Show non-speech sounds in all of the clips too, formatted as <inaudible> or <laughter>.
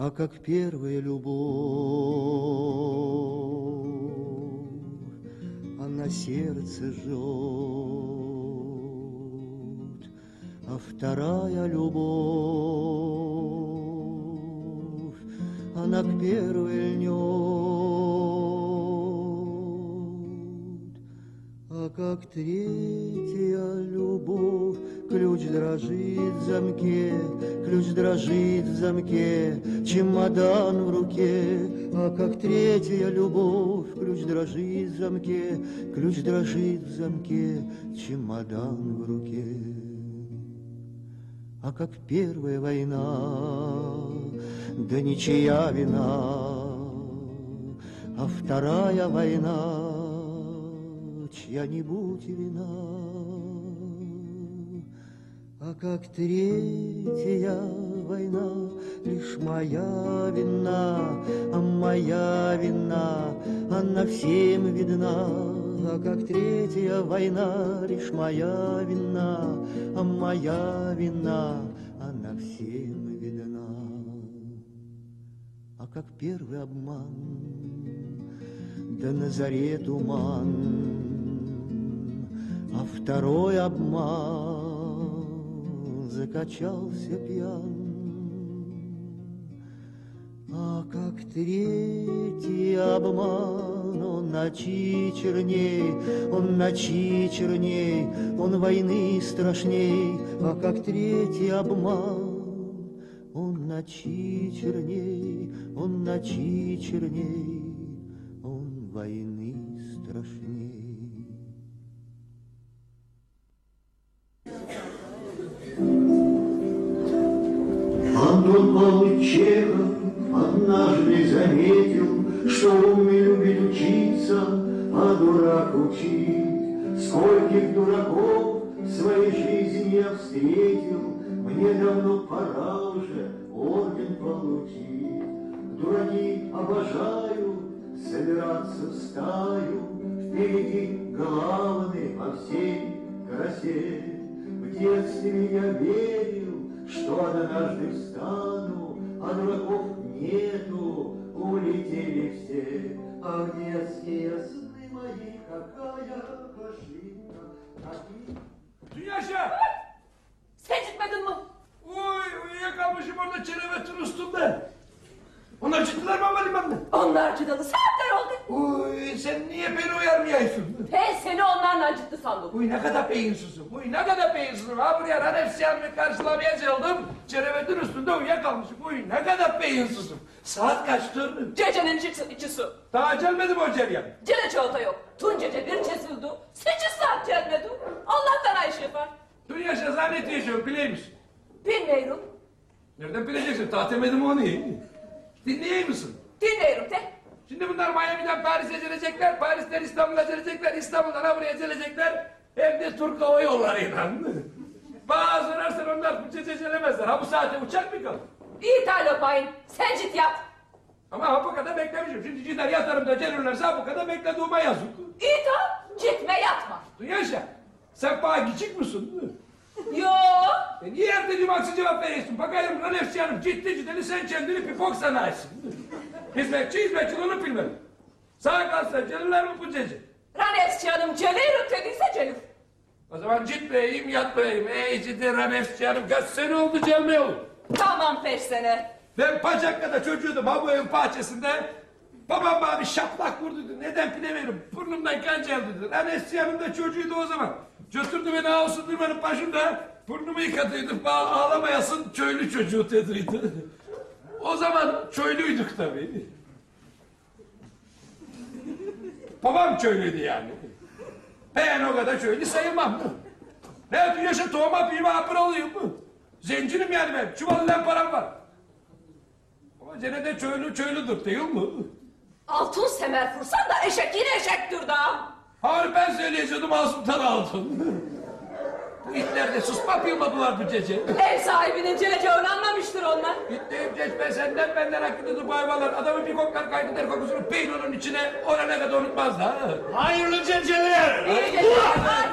А как первая любовь, Она сердце жжет, А вторая любовь, Она к первой льнет, А как третья любовь, Ключ дрожит в замке, ключ дрожит в замке, чемодан в руке, а как третья любовь, ключ дрожит в замке, ключ дрожит в замке, чемодан в руке. А как первая война, да ничья вина, а вторая война, чья-нибудь вина. А как третья война, лишь моя вина, а моя вина, она всем видна. А как третья война, лишь моя вина, а моя вина, она всем видна. А как первый обман, да на заре туман, а второй обман, закачался пьян. А как третий обман, он ночи черней, он ночи черней, он войны страшней. А как третий обман, он ночи черней, он ночи черней, он войны Антон Павлович Чехов однажды заметил, Что умный любит учиться, а дурак учить. Скольких дураков в своей жизни я встретил, Мне давно пора уже орден получить. Дураки обожают собираться в стаю, Впереди главный во всей красе. В детстве я верил, что однажды встану, а дураков нету, улетели все. А в детские сны мои какая ошибка, какие... Yaşa! Sen gitmedin mi? Uy uyuyakalmışım orada çenevetin üstünde. Onlar çıktılar mı havalimanına? Onlar çıdalı saatler oldu. Uy sen niye beni uyarmıyorsun? Ben seni onlarla ciddi sandım. Uy ne kadar beyinsizim. Uy ne kadar beyinsizim. Ha buraya Ranefsiyan'ı karşılamaya geldim. Çenevetin üstünde uyuyakalmışım. Uy ne kadar beyinsizim. Saat kaçtır? Gecenin ikisi, ikisi. Daha gelmedi mi o ceryan? Gene çağata yok. Tun gece bir kesildi. Sekiz saat gelmedi. Allah'tan ay şefar. Dün yaşa zannet yaşıyorum bileyim misin? Bilmiyorum. Nereden bileceksin? Tahtemedim onu. Dinleyeyim misin? Dinliyorum de. Şimdi bunlar Miami'den Paris'e gelecekler, Paris'ten İstanbul'a gelecekler, İstanbul'dan ha buraya gelecekler. Hem de Türk Hava Yolları'yla. <laughs> Bana sorarsan onlar bu gelemezler. Ha bu saate uçak mı kalır? İyi talep bayın. Sen git yat. Ama ha bu kadar beklemişim. Şimdi gider yatarım da gelirlerse ha bu kadar beklediğime yazık. İyi tamam. Gitme yatma. Yaşa. Sen bana gıcık mısın? Yo. E niye erteciğim aksi cevap veriyorsun? Bakayım lan Efsi Hanım ciddi ciddi sen kendini pipok sanayisin. Hizmetçi hizmetçi onu bilmem. Sana kalsa gelirler mi bu gece? Ranefçi hanım gelirim dediyse gelir. O zaman gitmeyeyim yatmayayım. Ey ciddi Efsi Hanım kaç sene oldu gelme olur. Tamam peş sene. Ben Pacakka'da çocuğuydum ha bu evin bahçesinde. Babam bana bir şaplak vurdu. Neden bilemiyorum. Burnumdan kan geldi. Lan Efsi Hanım da çocuğuydu o zaman. Götürdü beni ağustos durmanın başında. Burnumu yıkadıydı. Bana ağlamayasın köylü çocuğu dediydi. O zaman köylüydük tabii. Babam köylüydü yani. Ben o kadar köylü sayılmam. Ne yapayım yaşa tohuma büyüme hapır alayım mı? Zencinim yani ben. Çuvalından param var. Ama gene de köylü köylüdür değil mi? Altın semer fırsan da eşek yine eşektir da. Hayır ben söyleyecektim ağzımdan aldın. Bu itler de susmak bilmediler bu cece. Ev sahibinin cilece öğrenmemiştir onlar. İtteyim ceçme senden benden hakkındadır bu hayvanlar. Adamı bir koklar kaygıdır kokusunu peynonun içine orana kadar unutmazlar. Hayırlı ceceler. Ee, İyi geceler.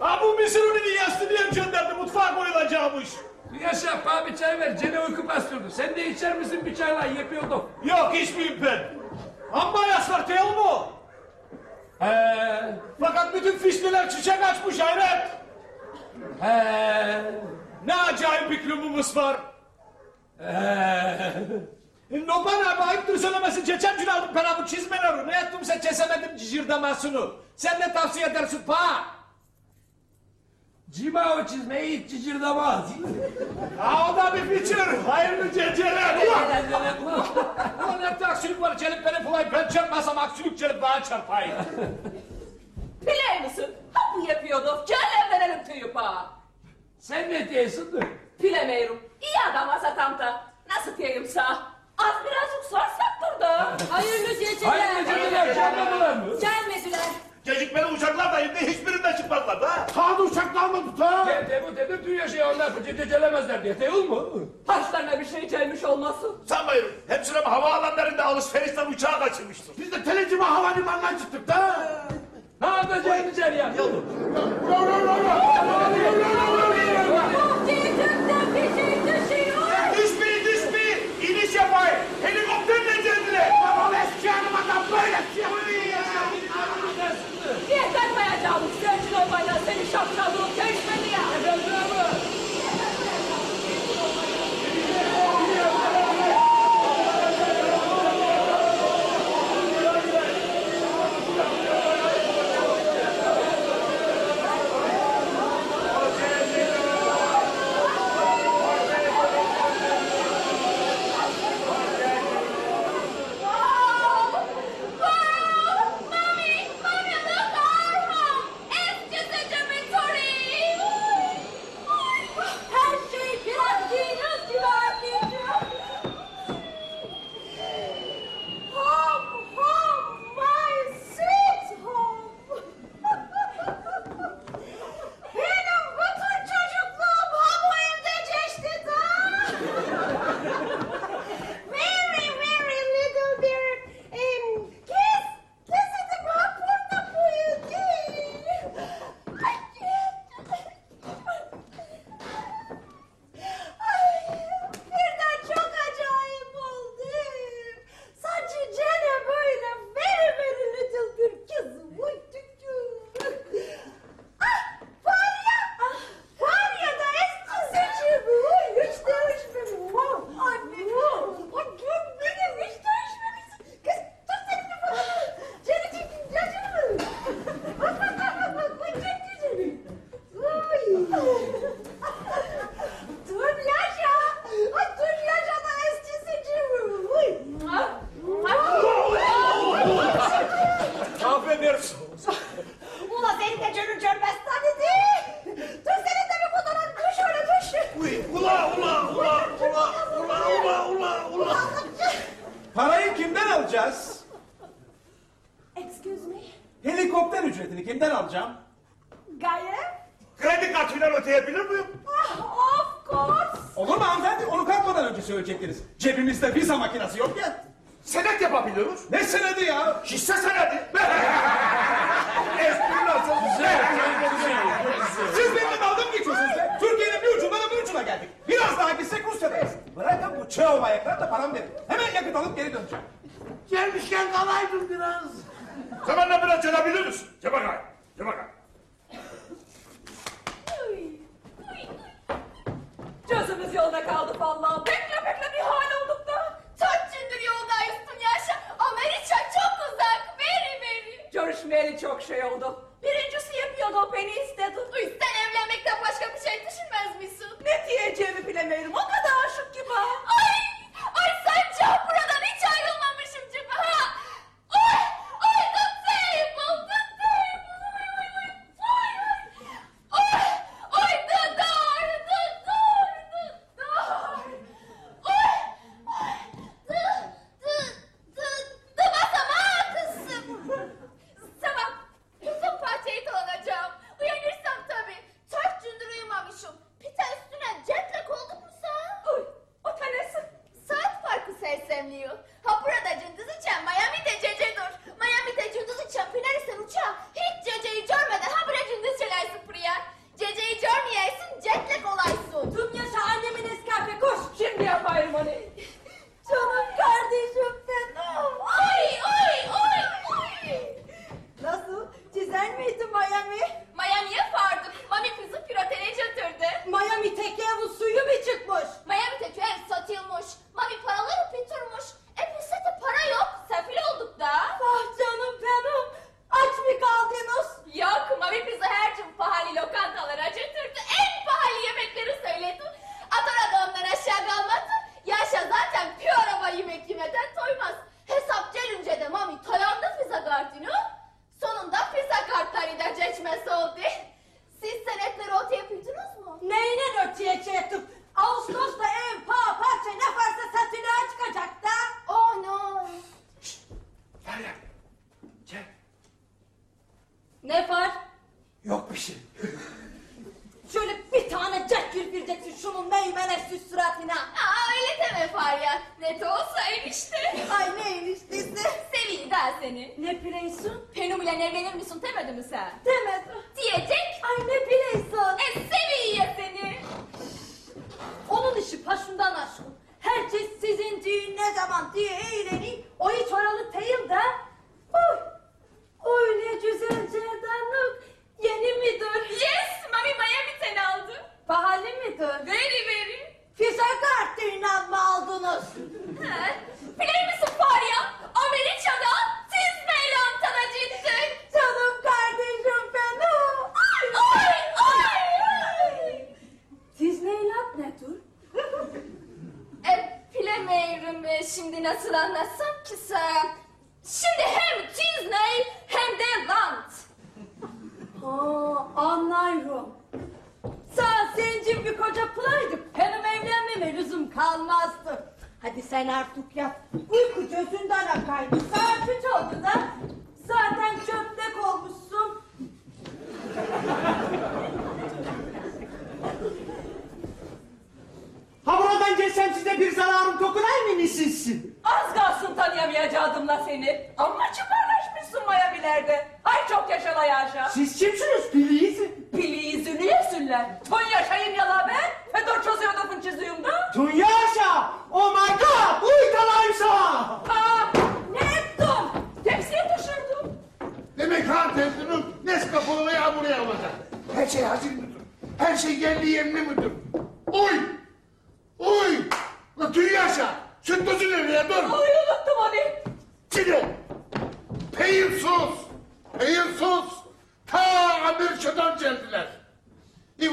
Ha bu Mısır dünyası diye gönderdi mutfağa koyulacakmış. Yaşa abi çay ver cene uyku bastırdı. Sen de içer misin bir çayla yapıyordum. Yok içmeyeyim ben. Amma yaslar teyol mu? He. Fakat bütün fişneler çiçek açmış hayret. He. Ne acayip bir klubumuz var. He. E, Noban abi ayıptır söylemesi Çeçen gün aldım ben bu çizmeleri. Ne yaptım sen çesemedim kesemedim cicirdamasını. Sen ne tavsiye edersin pa? Cimao çizmeyi hiç cicirdamaz. Ha o da bir biçir. Hayırlı geceler. Ulan hep aksilik var. Gelip beni kolay ben çarpmasam aksilik gelip bana çarpayım. Biliyor musun? Ha bu yapıyordu. Gel evlenelim tüyüp. Sen ne diyorsun? Bilemiyorum. İyi adam Azatam'da. Nasıl diyeyim sağ? Az birazcık sorsak durdu. Hayırlı geceler. Hayırlı geceler. Gelmediler. Gelmediler. Gecikmeli uçaklar da indi hiçbirinde çıkmadılar da. Sağda uçaklar mı tutar? De, de bu dedi dünya şey onlar gecelemezler diye. Değil mi? Taşlarına bir şey gelmiş olmasın. Sen Sanmıyorum. Hepsine havaalanlarında alışverişten uçağa kaçırmıştır. Biz de Telecim'e havalimanından çıktık da. Ne yapacağım içeriye? Yolun. Yolun. Yolun. Yolun. Denizden bir şey düşüyor. Düşmeyin düşmeyin. İniş yapayım. Helikopterle cebine. Babam eski hanım adam böyle şey yapıyor. Niye vermeyeceğim? Sensin o bayrağı seni şapşalı, teşmeni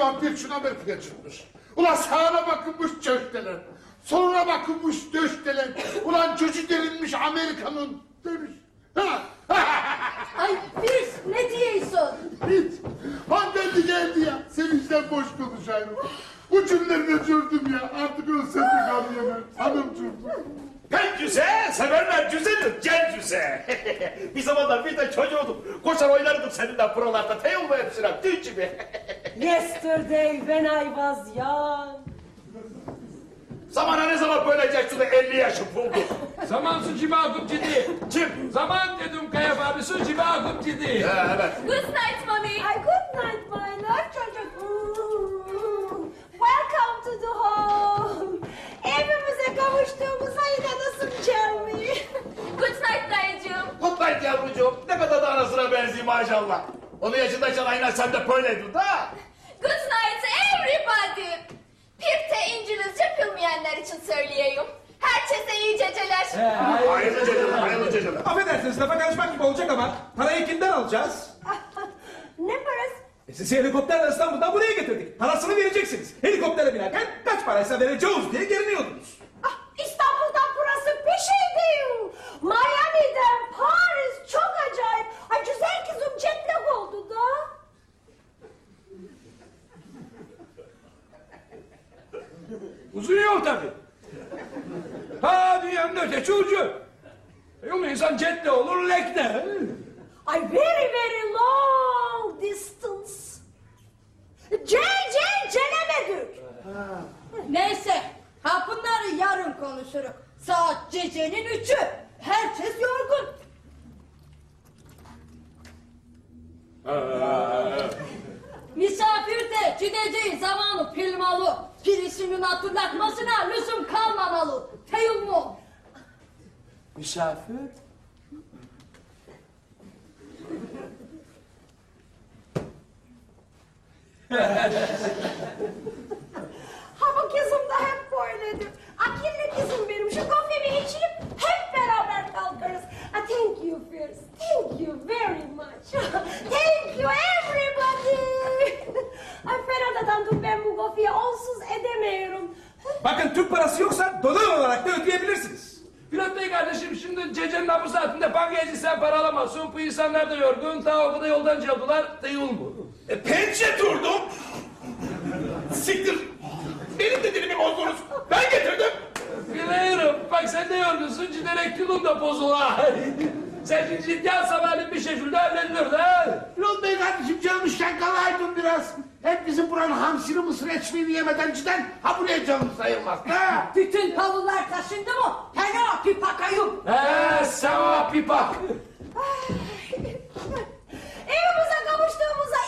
İvan bir şuna Amerika'ya çıkmış. Ulan sağına bakınmış çöşteler. Soluna bakınmış döşteler. Ulan çocuğu derinmiş Amerika'nın demiş. Ha! <laughs> Ay biz ne diyorsun? Hiç. Hanımefendi geldi ya. Sevinçten boş konuşuyorum. Ucunlarını gördüm ya. Artık ölsem de kalmayamam. Hanımcığım. Ben güzel, severler güzelir, gel güzel. <laughs> bir zamanlar bir de çocuğudum. Koşar oynardım seninle buralarda. Teyol mu hepsine, dün gibi. <laughs> Yesterday when I was young. Zamana ne zaman böleceksin de 50 yaşım buldu. <laughs> Zamansız cibagım ciddi. Kim? Zaman dedim Kayap abisi cibagım ciddi. Ha, evet. Good night mami. Ay good night my love çocuk. Welcome to the home. Evimize kavuştuğumuza inanasın Jeremy. Good night dayıcığım. Good night yavrucuğum. Ne kadar da anasına benziyor maşallah. Onun yaşındayken aynen sen de böyleydin da. Good night everybody. Bir de İngilizce bilmeyenler için söyleyeyim. Herkese iyi geceler. Hayırlı geceler, hayırlı geceler. Affedersiniz lafa karışmak gibi olacak ama parayı kimden alacağız? <laughs> ne parası? E, sizi helikopterle İstanbul'dan buraya getirdik. Parasını vereceksiniz. Helikoptere binerken kaç paraysa vereceğiz diye geliniyordunuz. Ah, İstanbul'dan burası bir şey değil. Miami'den Paris çok acayip. Ay güzel kızım jet oldu da. Uzun yol tabii. Ha dünyanın ötesi ucu. Yok insan jetle olur lekne. Ay very very long distance. Cel celemedik. Neyse ha bunları yarın konuşuruz. Saat gecenin üçü. Herkes yorgun. Misafir de gideceği zamanı bilmalı. Birisinin hatırlatmasına lüzum kalmamalı. Değil mi? Misafir? Ha bu kızım da hep böyledir. Akıllı kızım benim. Şu kahvemi içirip hep beraber kalkarız. Ah, thank you first. Thank you very much. <laughs> thank you everybody. <laughs> Ay Ferhat'tan dur ben bu kafayı onsuz edemiyorum. <laughs> Bakın Türk parası yoksa dolar olarak da ödeyebilirsiniz. Pilot bey kardeşim şimdi gecenin bu saatinde bankacı sen para alamazsın. Bu insanlar da yorgun. Ta o kadar yoldan çaldılar. Değil mu? E, pençe durdum. Siktir. Benim de dilimi bozdunuz. Ben getirdim. Biliyorum. Bak sen de yorgunsun. Ciderek yılın da bozula. sen şimdi ciddi sabahleyin bir şekilde evlenilir de. Yol Bey kardeşim canım işten kalaydın biraz. Hep bizim buranın hamsini mısır ekmeğini yemeden ciden ha buraya canım sayılmaz. Ha? Bütün kavullar taşındı mı? Hena pipakayım. He seva pipak. Evimize kavuştuğumuza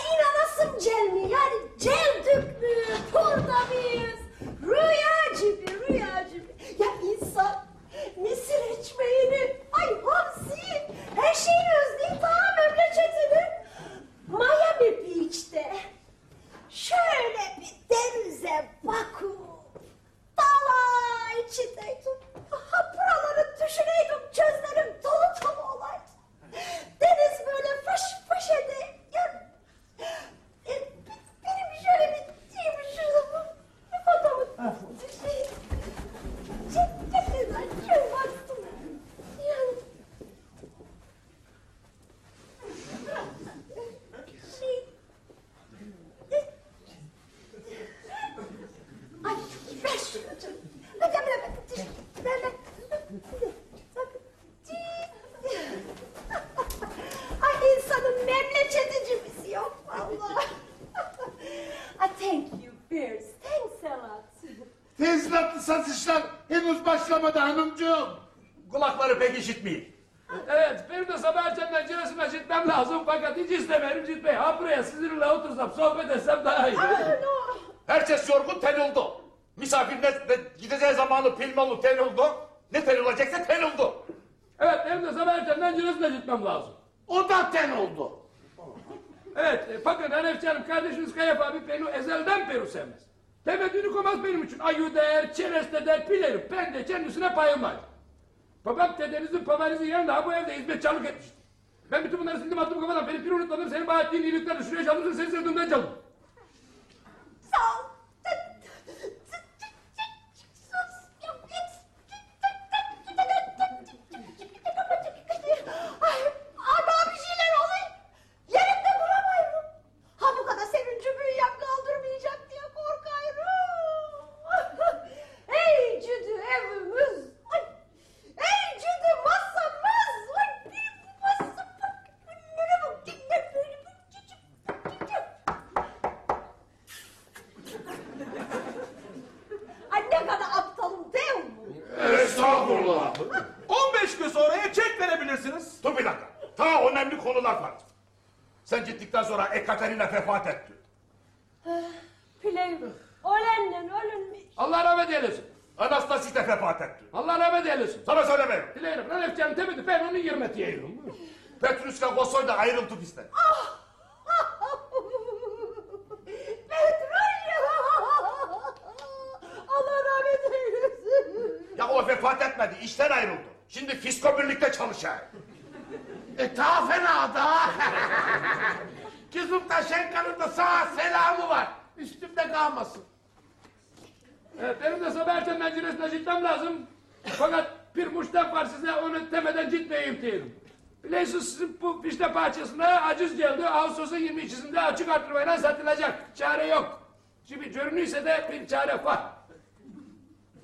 olsa 23'sünde açık artırmayla satılacak. Çare yok. Şimdi görünüyse de bir çare var.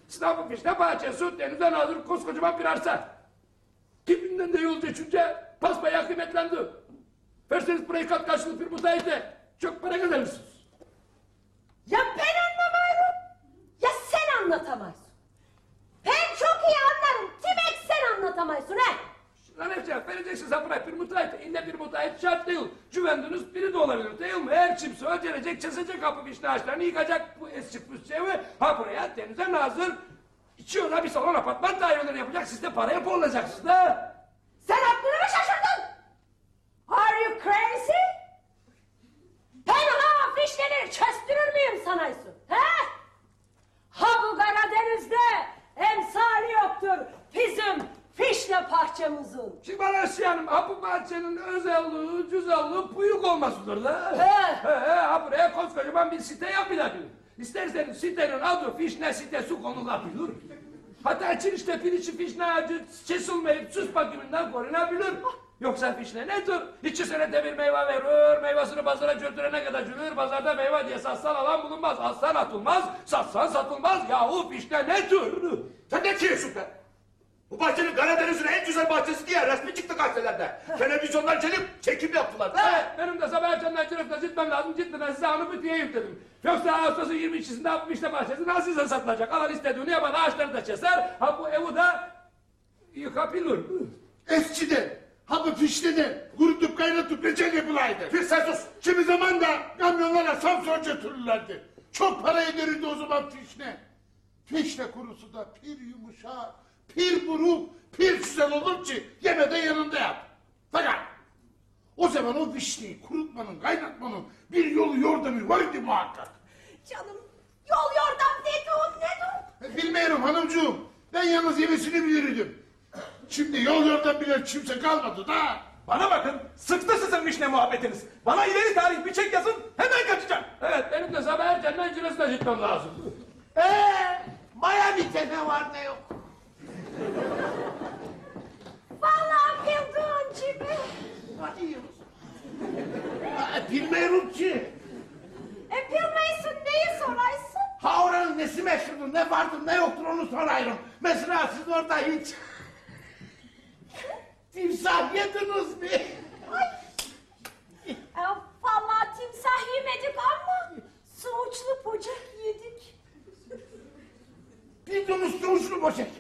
İstanbul Kışla Bahçesi denizden hazır koskocaman bir arsa. Dibinden de yol geçince paspaya kıymetlendi. Verseniz burayı kat karşılık bir müteahhitle çok para kazanırsınız. Ya ben anlamıyorum ya sen anlatamazsın. Ben çok iyi anlarım. Demek sen anlatamazsın he. Ranevcek vereceksiniz hapına bir mutayet. İnne bir mutayet şart değil. Cüvendiniz biri de olabilir değil mi? Her çimsi öcelecek, çesecek hapı vişnaşlarını yıkacak bu eski püsçevi. Ha buraya denize nazır. İki oda bir salon apartman daireleri yapacak. Siz de paraya boğulacaksınız da. Sen aklını mı şaşırdın? Are you crazy? Ben ha fişleri çöstürür müyüm sana Yusuf? He? Ha bu Karadeniz'de emsali yoktur. Bizim Pişle parçamızın. Kibar eşyanım, bu bahçenin özelliği, güzelliği puyuk olmasıdır la. He. He, he, buraya koskocaman bir site yapılabilir. İsterseniz sitenin adı fişne sitesi konulabilir. Hatta işte pirinçi fişne ağacı kesilmeyip süs bakımından korunabilir. Ah. Yoksa fişne nedir? İki senede bir meyve verir, meyvasını pazara götürene kadar cülür, pazarda meyve diye satsan alan bulunmaz, aslan atılmaz, satsan satılmaz, yahu fişne nedir? Sen ne diyorsun be? Bu bahçenin Karadeniz'in en güzel bahçesi diye resmi çıktı gazetelerde. Televizyonlar gelip çekim yaptılar. Evet, benim de sabah erkenden çırpta gitmem lazım. Gitmeden size onu bütüyeyim dedim. Yoksa Ağustos'un 22'sinde bu işte bahçesi nasılsa satılacak. Alan istediğini yapar, ağaçları da keser. Ha bu evi de yıkapılır. Eskiden, ha bu fişleden kurutup kaynatıp reçel yapılaydı. Bir sen sus. Şimdi zaman da kamyonlara Samsun götürürlerdi. Çok para ederdi o zaman fişne. Fişne kurusu da pir yumuşak, pir buruk, pir güzel olur ki yeme de yanında yap. Fakat o zaman o fişneyi kurutmanın, kaynatmanın bir yolu yordamı var idi muhakkak. Canım yol yordam dediğin nedir? E, Bilmiyorum hanımcığım. Ben yalnız yemesini bilirdim. Şimdi yol yordan bilen kimse kalmadı da. Bana bakın sıktı sizin vişne muhabbetiniz. Bana ileri tarih bir çek yazın hemen kaçacağım. Evet, benim de sabah erkenden Giresun'a gitmem lazım. Eee Miami'de ne var ne yok. Vallahi bildiğin gibi. Hadi yiyoruz. Ha, Bilmiyorum ki. E bilmeysin neyi soraysın? Ha oranın nesi meşhurdur, ne vardır ne yoktur onu sorayım. Mesela siz orada hiç... Timsah yediniz mi? E, vallahi timsah yemedik ama soğuçlu böcek yedik. Bildiniz soğuşlu boşek.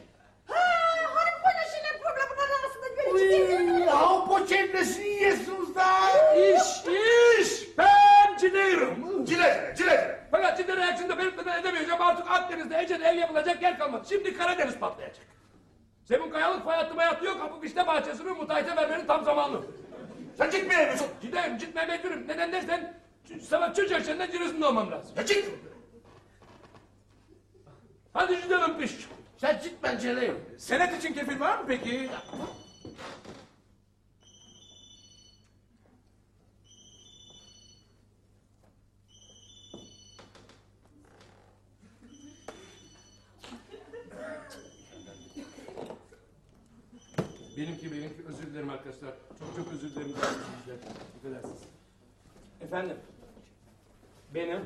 Ha, böyle şeyler problemin arasında böyle Uy, ya o boçeğin nesini yiyorsunuz da? İş, iş! Ben ciderim. Cile cile cile cile. Fakat cidden reaksiyonda belirtmeden edemeyeceğim. Artık Akdeniz'de Ece'de ev yapılacak yer kalmadı. Şimdi Karadeniz patlayacak. Zemin kayalık fay hattı hayattı yok. Kapı işte bahçesini müteahhite vermenin tam zamanı. Sen gitmeye misin? Gideyim, gitmeye mecburum. Neden dersen ç- sabah çocuk içinden Giresun'da olmam lazım. Ya git. Hadi gidelim piş. Sen git ben geleyim. Senet için kefil var mı peki? Benimki benimki özür dilerim arkadaşlar. Çok çok özür dilerim. Affedersiniz. Efendim. Benim.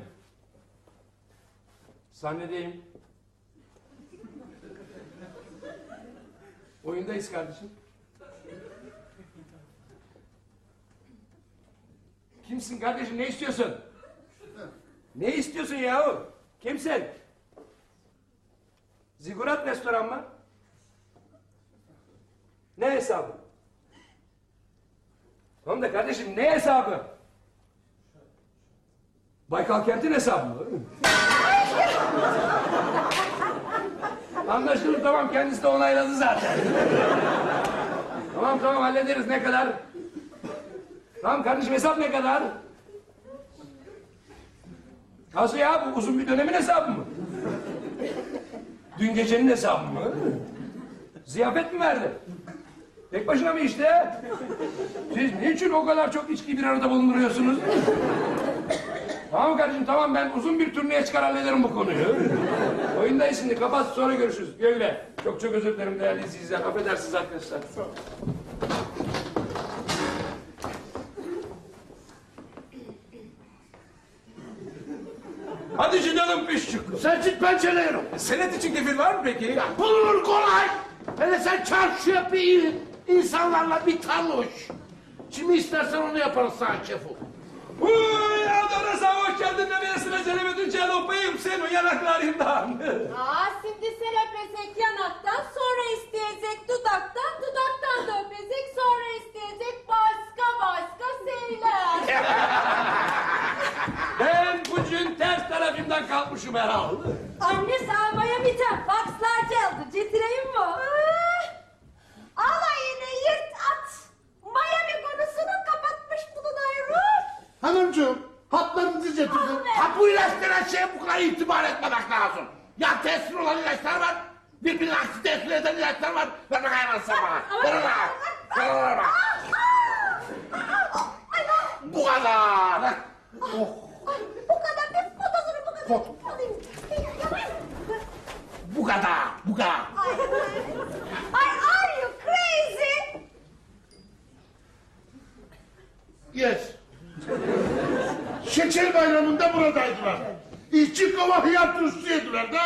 Sahnedeyim. Oyundayız kardeşim. Kimsin kardeşim? Ne istiyorsun? Ne istiyorsun yahu? Kimsin? Zigurat restoran mı? Ne hesabı? Tamam da kardeşim ne hesabı? Baykal Kent'in hesabı mı? Anlaşıldı tamam kendisi de onayladı zaten. tamam tamam hallederiz ne kadar? Tamam kardeşim hesap ne kadar? Nasıl ya bu uzun bir dönemin hesabı mı? Dün gecenin hesabı mı? Ziyafet mi verdi? Tek başına mı işte? Siz niçin o kadar çok içkiyi bir arada bulunduruyorsunuz? Tamam kardeşim tamam ben uzun bir turneye çıkar hallederim bu konuyu. <laughs> Oyundayız şimdi kapat sonra görüşürüz. Güle güle. Çok çok özür dilerim değerli izleyiciler. Affedersiniz arkadaşlar. Hadi gidelim pişçik. Sen git ben geleyim. Senet için kefil var mı peki? Bulunur kolay. Hele sen çarşıya bir in, insanlarla bir tanış. Kimi istersen onu yaparız sana şefu. Uy adana sağ hoş geldin demeyesine Celebettin Çelopayım sen o yanaklarından. Aa şimdi sen öpesek yanaktan sonra isteyecek dudaktan dudaktan da öpecek sonra isteyecek başka başka şeyler. <laughs> ben bugün ters tarafımdan kalkmışım herhalde. Anne sağmaya biten fakslar geldi getireyim mi? Alayını yırt at. Miami konusunu kapatmış bulunuyoruz. Hanımcığım hatlarınızı getirdim. Anne. Ha bu ilaçlara şey bu kadar itibar etmemek lazım. Ya tesir olan ilaçlar var. Birbirini aksi tesir eden ilaçlar var. Ver bakayım lan sen bana. Ver lan. Ver bana. Bu kadar. Oh. Ay, bu kadar bir fotosunu bu kadar. Alayım. Bu kadar. Bu kadar. Ay are you crazy? Yes. Şeker bayramında buradaydılar. İşçi kova hıyar turşusu yediler de.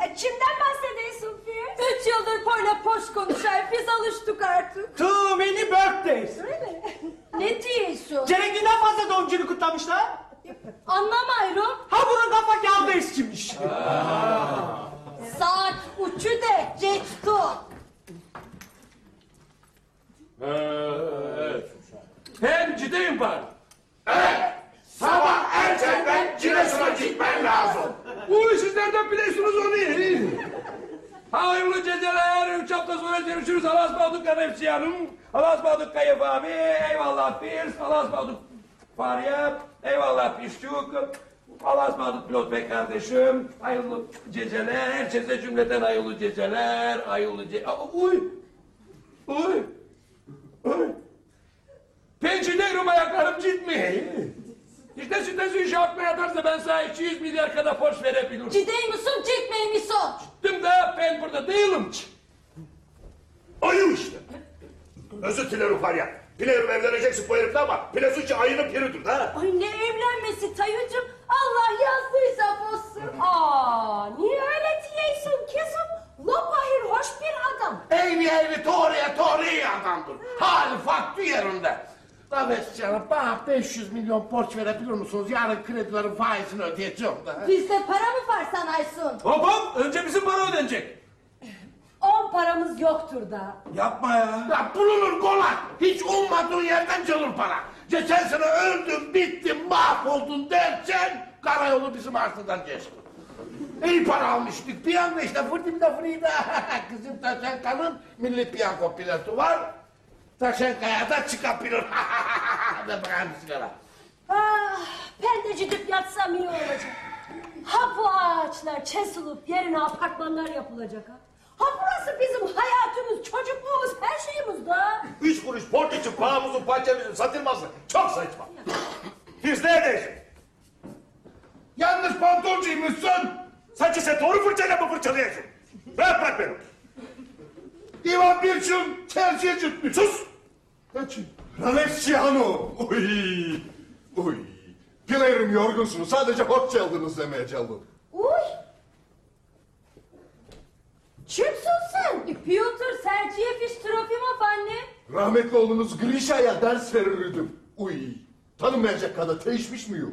E, kimden bahsediyorsun Fiyaz? Üç yıldır böyle poş konuşar. Biz alıştık artık. Too many birthdays. Öyle. Ne diyorsun? Cerenginden fazla doğum günü kutlamışlar. Anlamıyorum. Ha bunun kafa yağda eskimiş. Saat uçu de geçti. Hem ciddiyim ben. Sabah erkenden Giresun'a gitmen lazım. Uy siz nereden biliyorsunuz onu? Hayırlı geceler. Üç hafta sonra görüşürüz. Allah'a ısmarladık Nefsi Hanım. Allah'a ısmarladık Kayıp abi. Eyvallah Pirs. Allah'a ısmarladık Fahriye. Eyvallah Pişçuk. Allah'a ısmarladık Pilot Bey kardeşim. Hayırlı geceler. Herkese cümleten hayırlı geceler. Hayırlı ge... Aa, Uy. Uy. Uy. Pençelerim ayaklarım gitmiyor. İşte sütesi iş atmaya atarsa ben sana 200 milyar kadar borç verebilirim. Ciddi misin çekmeyi misin? Gittim de ben burada değilim ki. Ayı işte. Özür dilerim Farya. Biliyorum evleneceksin bu herifle ama Plesuçi ayının piridir ha. Ay ne evlenmesi Tayıcım. Allah yazdıysa bozsun. Aa, niye öyle diyorsun kızım? Lopahir hoş bir adam. Eğri eğri doğruya doğruya adamdır. Hali farklı yerinde. Evet canım bana 500 milyon borç verebilir misiniz? Yarın kredilerin faizini ödeyeceğim de. Bizde para mı var sanaysın? Hop hop önce bizim para ödenecek. On paramız yoktur da. Yapma ya. Ya bulunur kolay. Hiç ummadığın yerden gelir para. Geçen sene öldün, bittin, mahvoldun derken karayolu bizim arsadan geçti. İyi para almıştık. Piyango işte fırtımda fırıydı. <laughs> Kızım Taşanka'nın milli piyango pilotu var. Taşanka'ya da çıkabilir. <laughs> ne bakalım sigara. Ah, ben de gidip yatsam iyi olacak. Ha bu ağaçlar kesılıp yerine apartmanlar yapılacak ha. Ha burası bizim hayatımız, çocukluğumuz, her şeyimiz da. Üç kuruş borç için paramızın bahçemizin satılması çok saçma. Biz neredeyiz? Yanlış pantolcuymuşsun. Sanki sen doğru fırçayla mı fırçalıyorsun? Rahat bırak beni. Divan bir çın, Chelsea cütmüş. Sus! Kaçın. Alexciano! Uy! Uy! Bilirim yorgunsunuz. Sadece hoş geldiniz demeye geldim. Uy! Kimsin sen? Piotr Sergeyevich Trofimov anne. Rahmetli oğlunuz Grisha'ya ders verirdim. Uy! Tanımayacak kadar değişmiş uy uy.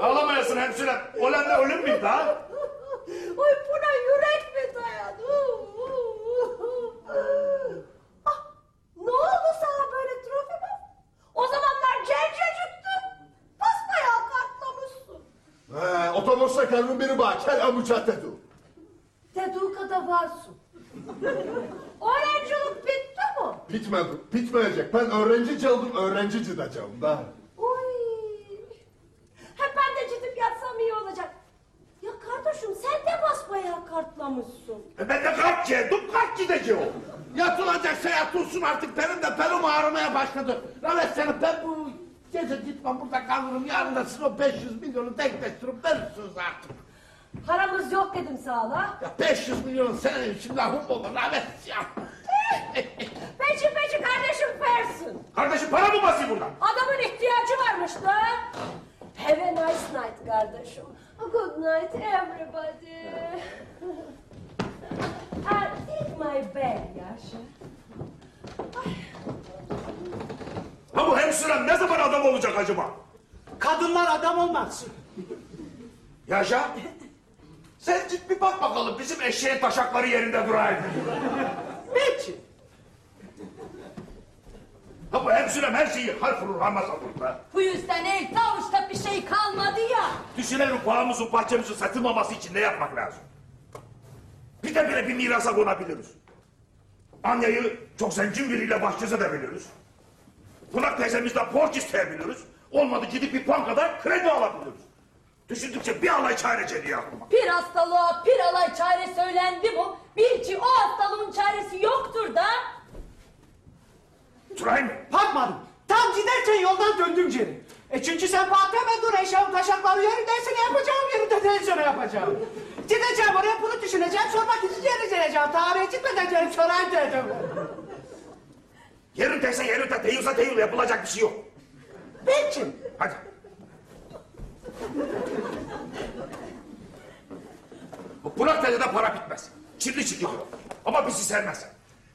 Ağlamayasın hemşire. Olanla ölüm bir daha. Otobüste kalbim biri bak. Kel amucat dedi. Dediği kadar varsın. Öğrencilik bitti mi? Bitmedi. Bitmeyecek. Ben öğrenci çaldım. Öğrenci gideceğim da. Uy. Hep ben de gidip yatsam iyi olacak. Ya kardeşim sen de basbayağı kartlamışsın. E ben de kalk geldim, kalk gideceğim. Yatılacaksa yatılsın artık benim de belim ağrımaya başladı. Evet seni ben bu gece gitmem burada kalırım. Yarın da siz o 500 milyonu denkleştirip verirsiniz artık. Paramız yok dedim sağla. Ya 500 milyon senin için lafım olur evet ya. Peki peki kardeşim versin. Kardeşim para mı basayım buradan? Adamın ihtiyacı varmış da. Have a nice night kardeşim. Good night everybody. I'll take my bag Yaşa. Ha bu hemşirem ne zaman adam olacak acaba? Kadınlar adam olmaz. Yaşa. Sen git bir bak bakalım bizim eşeğin taşakları yerinde duraydı. Niçin? Ha bu hemşirem her şeyi harf vurur hamaz alır da. Bu yüzden el tavuçta bir şey kalmadı ya. Düşünelim bağımızın bahçemizin satılmaması için ne yapmak lazım? Bir de bire bir mirasa konabiliriz. Anya'yı çok zengin biriyle baş göz edebiliriz. Pınar teyzemizden borç isteyebiliriz. Olmadı gidip bir bankadan kredi alabiliriz. Düşündükçe bir alay çare geliyor aklıma. Bir hastalığa bir alay çare söylendi mi? Bil ki o hastalığın çaresi yoktur da. Turayım mı? Bakmadım. Tam giderken yoldan döndüm geri. E çünkü sen hemen dur eşyam taşakları yerindeyse ne yapacağım yerinde ne yapacağım. Gideceğim oraya bunu düşüneceğim sonra gideceğim vereceğim. Tahmin etmeden canım sorayım dedim. Yarın teyze yarın da teyze teyze yapılacak bir şey yok. Peki. Hadi. Bu Burak teyzede para bitmez. Çirli çirli diyor. Ama bizi sevmez.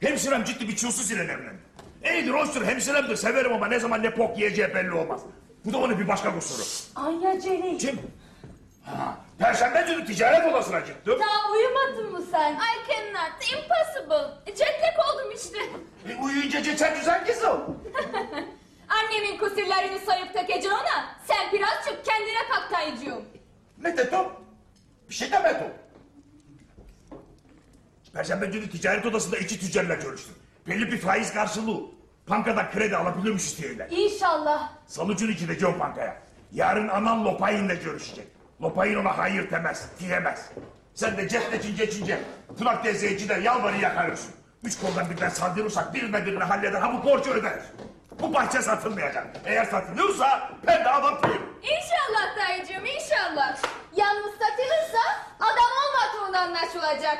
Hemşirem ciddi bir çulsuz ile evlendi. İyidir hoştur hemşiremdir severim ama ne zaman ne pok yiyeceği belli olmaz. Bu da onun bir başka kusuru. Anya Celil. Kim? Ha, Perşembe günü ticaret odasına çıktım. Daha uyumadın mı sen? I cannot. Impossible. Jet lag oldum işte. E, uyuyunca geçen güzel kız o. <laughs> Annemin kusurlarını sayıp takacağına sen birazcık kendine bak Taycığım. Ne dedim? Bir şey demedim. Perşembe günü ticaret odasında iki tüccarla görüştüm. Belli bir faiz karşılığı. Bankadan kredi alabiliyormuş isteyenler. İnşallah. Salı günü gideceğim bankaya. Yarın anan Lopayin'le görüşecek. Lopayın ona hayır demez, diyemez. Sen de cehletin geçince Pınar teyzeyiciden yalvarı yakarırsın. Üç koldan birden saldırırsak birine birine halleder ha bu borcu öderiz. Bu bahçe satılmayacak. Eğer satılıyorsa ben de adamıyım. İnşallah Taycığım inşallah. Yalnız satılırsa adam olmadığın anlaşılacak.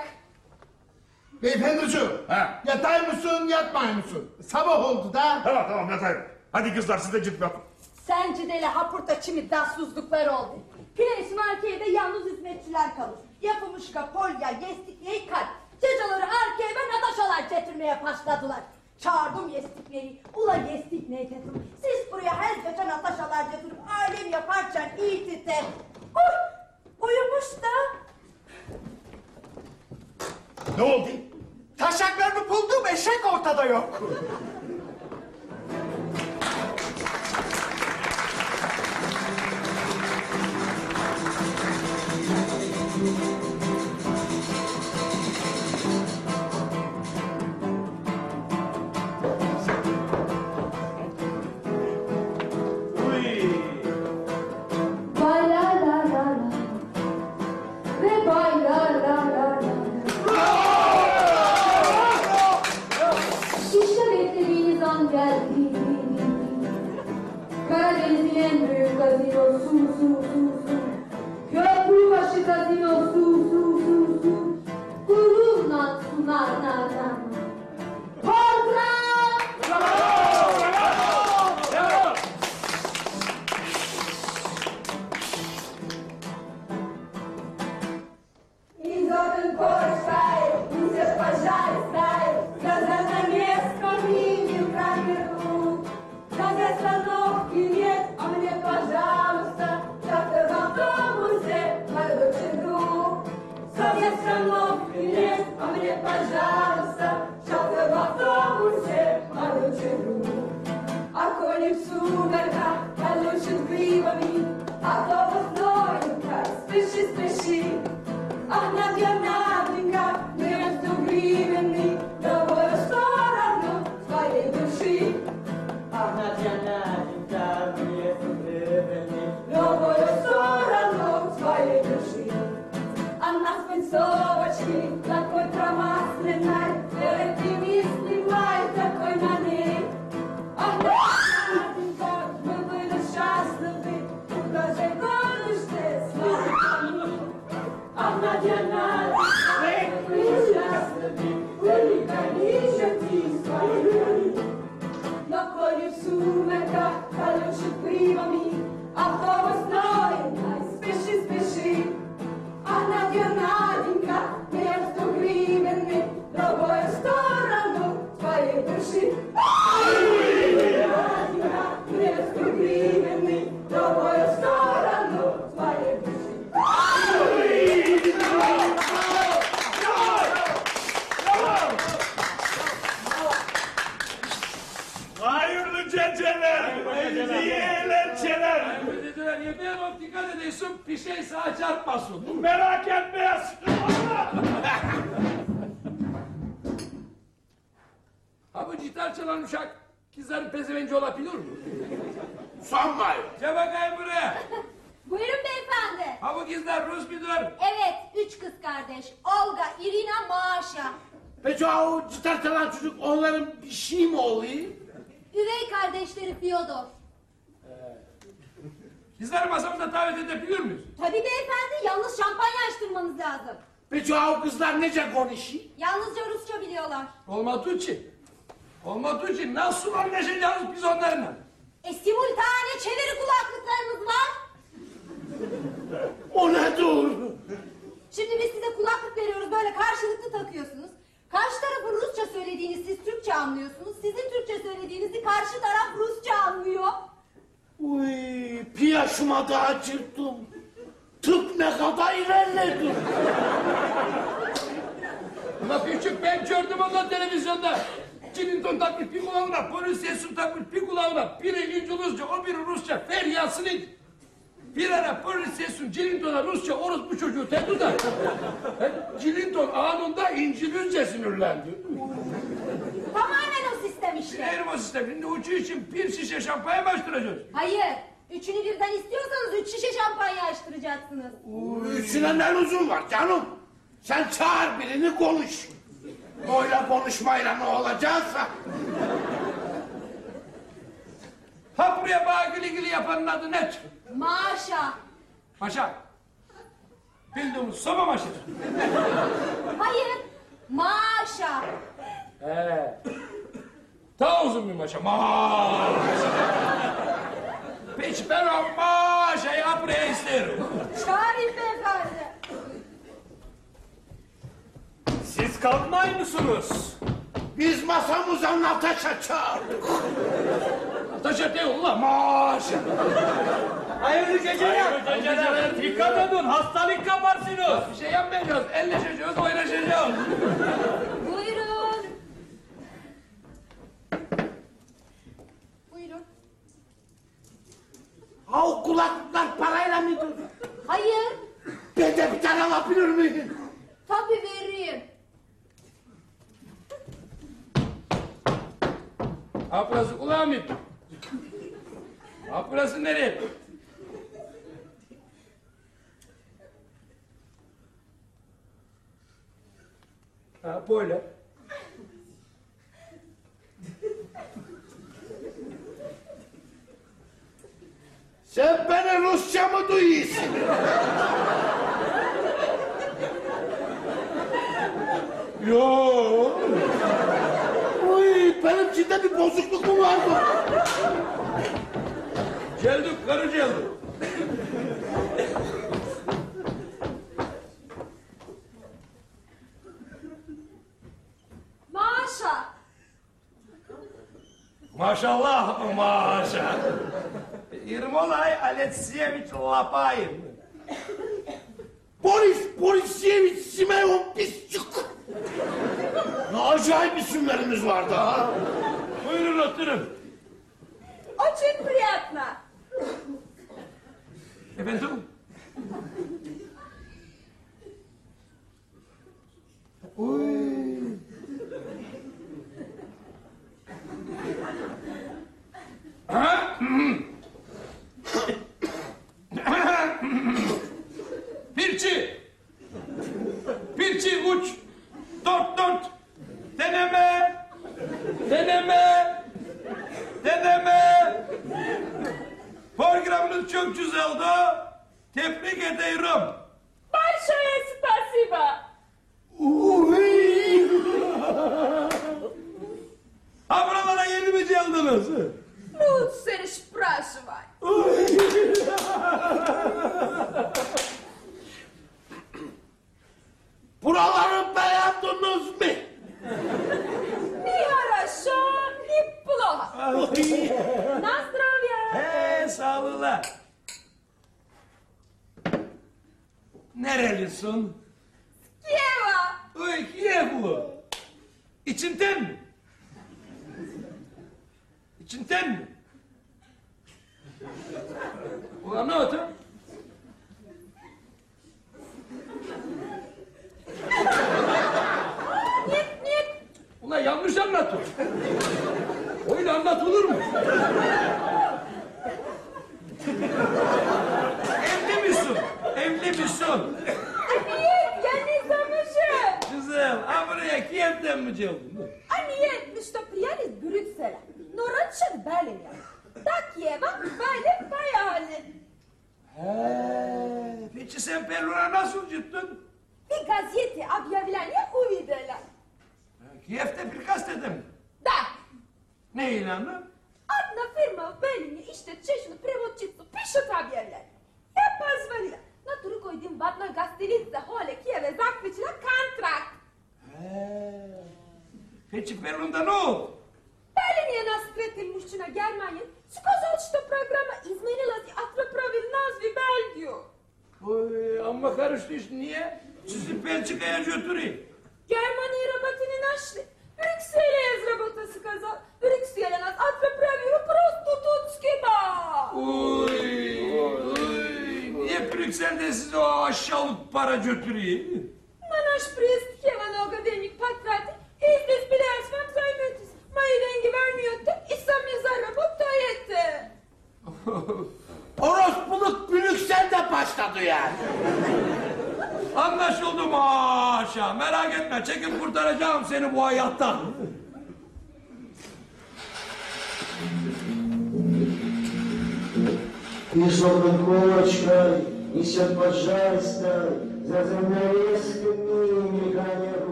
Beyefendiciğim. Ha. Yatay mısın yatmay mısın? Sabah oldu da. Tamam tamam yatayım. Hadi kızlar siz de cırt yapın. Sen cideli hapurta çimi dassuzluklar oldu. Pires markeye de yalnız hizmetçiler kalır. Yapılmışka polya, yestikliği kalp. Cecaları arkaya ve nataşalar getirmeye başladılar. Çağırdım yestikleri. Ula yestik ne dedim. Siz buraya her gece nataşalar getirip alem yaparken iyi titer. Uy, uyumuş da. Ne oldu? Taşaklarını buldum eşek ortada yok. Kardeşleri Fyodor. Kızları masamıza davet edebiliyor muyuz? Tabii beyefendi, yalnız şampanya açtırmanız lazım. Peki o kızlar nece konuşuyor? Yalnızca Rusça biliyorlar. Olmadığı Olmadığı için nasıl anlaşacağız biz onlarla? E simultane çeviri kulaklıklarımız var. O ne doğru? Şimdi biz size kulaklık veriyoruz böyle karşılıklı takıyorsunuz. Karşı tarafın Rusça söylediğini siz Türkçe anlıyorsunuz. Sizin Türkçe söylediğinizi karşı taraf Rusça anlıyor. Uy, piyaşıma da acırttım. Tıp ne kadar ilerledi. Ama küçük ben gördüm onu televizyonda. Clinton takmış bir kulağına, polis Yesun takmış bir kulağına. Biri İngilizce, o biri Rusça. Feryasını bir ara polis Yesun Clinton'a Rusça orospu çocuğu tehdit da. Clinton anında İngilizce sinirlendi. Tamamen o sistem işte. O sistem. Şimdi uçu için bir şişe şampanya mı açtıracağız? Hayır. Üçünü birden istiyorsanız üç şişe şampanya açtıracaksınız. Üçüne ne lüzum var canım? Sen çağır birini konuş. Böyle konuşmayla ne olacaksa. Ha buraya bana gili gili yapanın adı ne? Maşa. Paşa. Bildiğimiz soba maşı. Hayır. Maşa. He. Daha uzun bir maşa. Maşa. Peki ben o maşayı buraya isterim. Çağırayım beyefendi. Siz kalkmay mısınız? Biz masamıza Natasha değil ulan maşa. Hayırlı geceler. Hayırlı geceler. Dikkat edin hastalık kaparsınız. Bir şey yapmayacağız. Elleşeceğiz, oynaşacağız. Buyurun. Buyurun. Ha o kulaklıklar parayla mıdır? Hayır. Ben de bir tane alabilir miyim? Tabii vereyim. Ha burası kulağım mı? Ha burası nereye? Ha böyle. Sen beni Rusça mı duyuyorsun? Yo. Uy, benim içinde bir bozukluk mu vardı? Geldik karı geldi. Maşa. Maşallah maşa. Irmolay Alekseyevich Lapayın. Boris Borisyevich Simeon Pisçuk. Ne acayip isimlerimiz vardı ha. Buyurun oturun.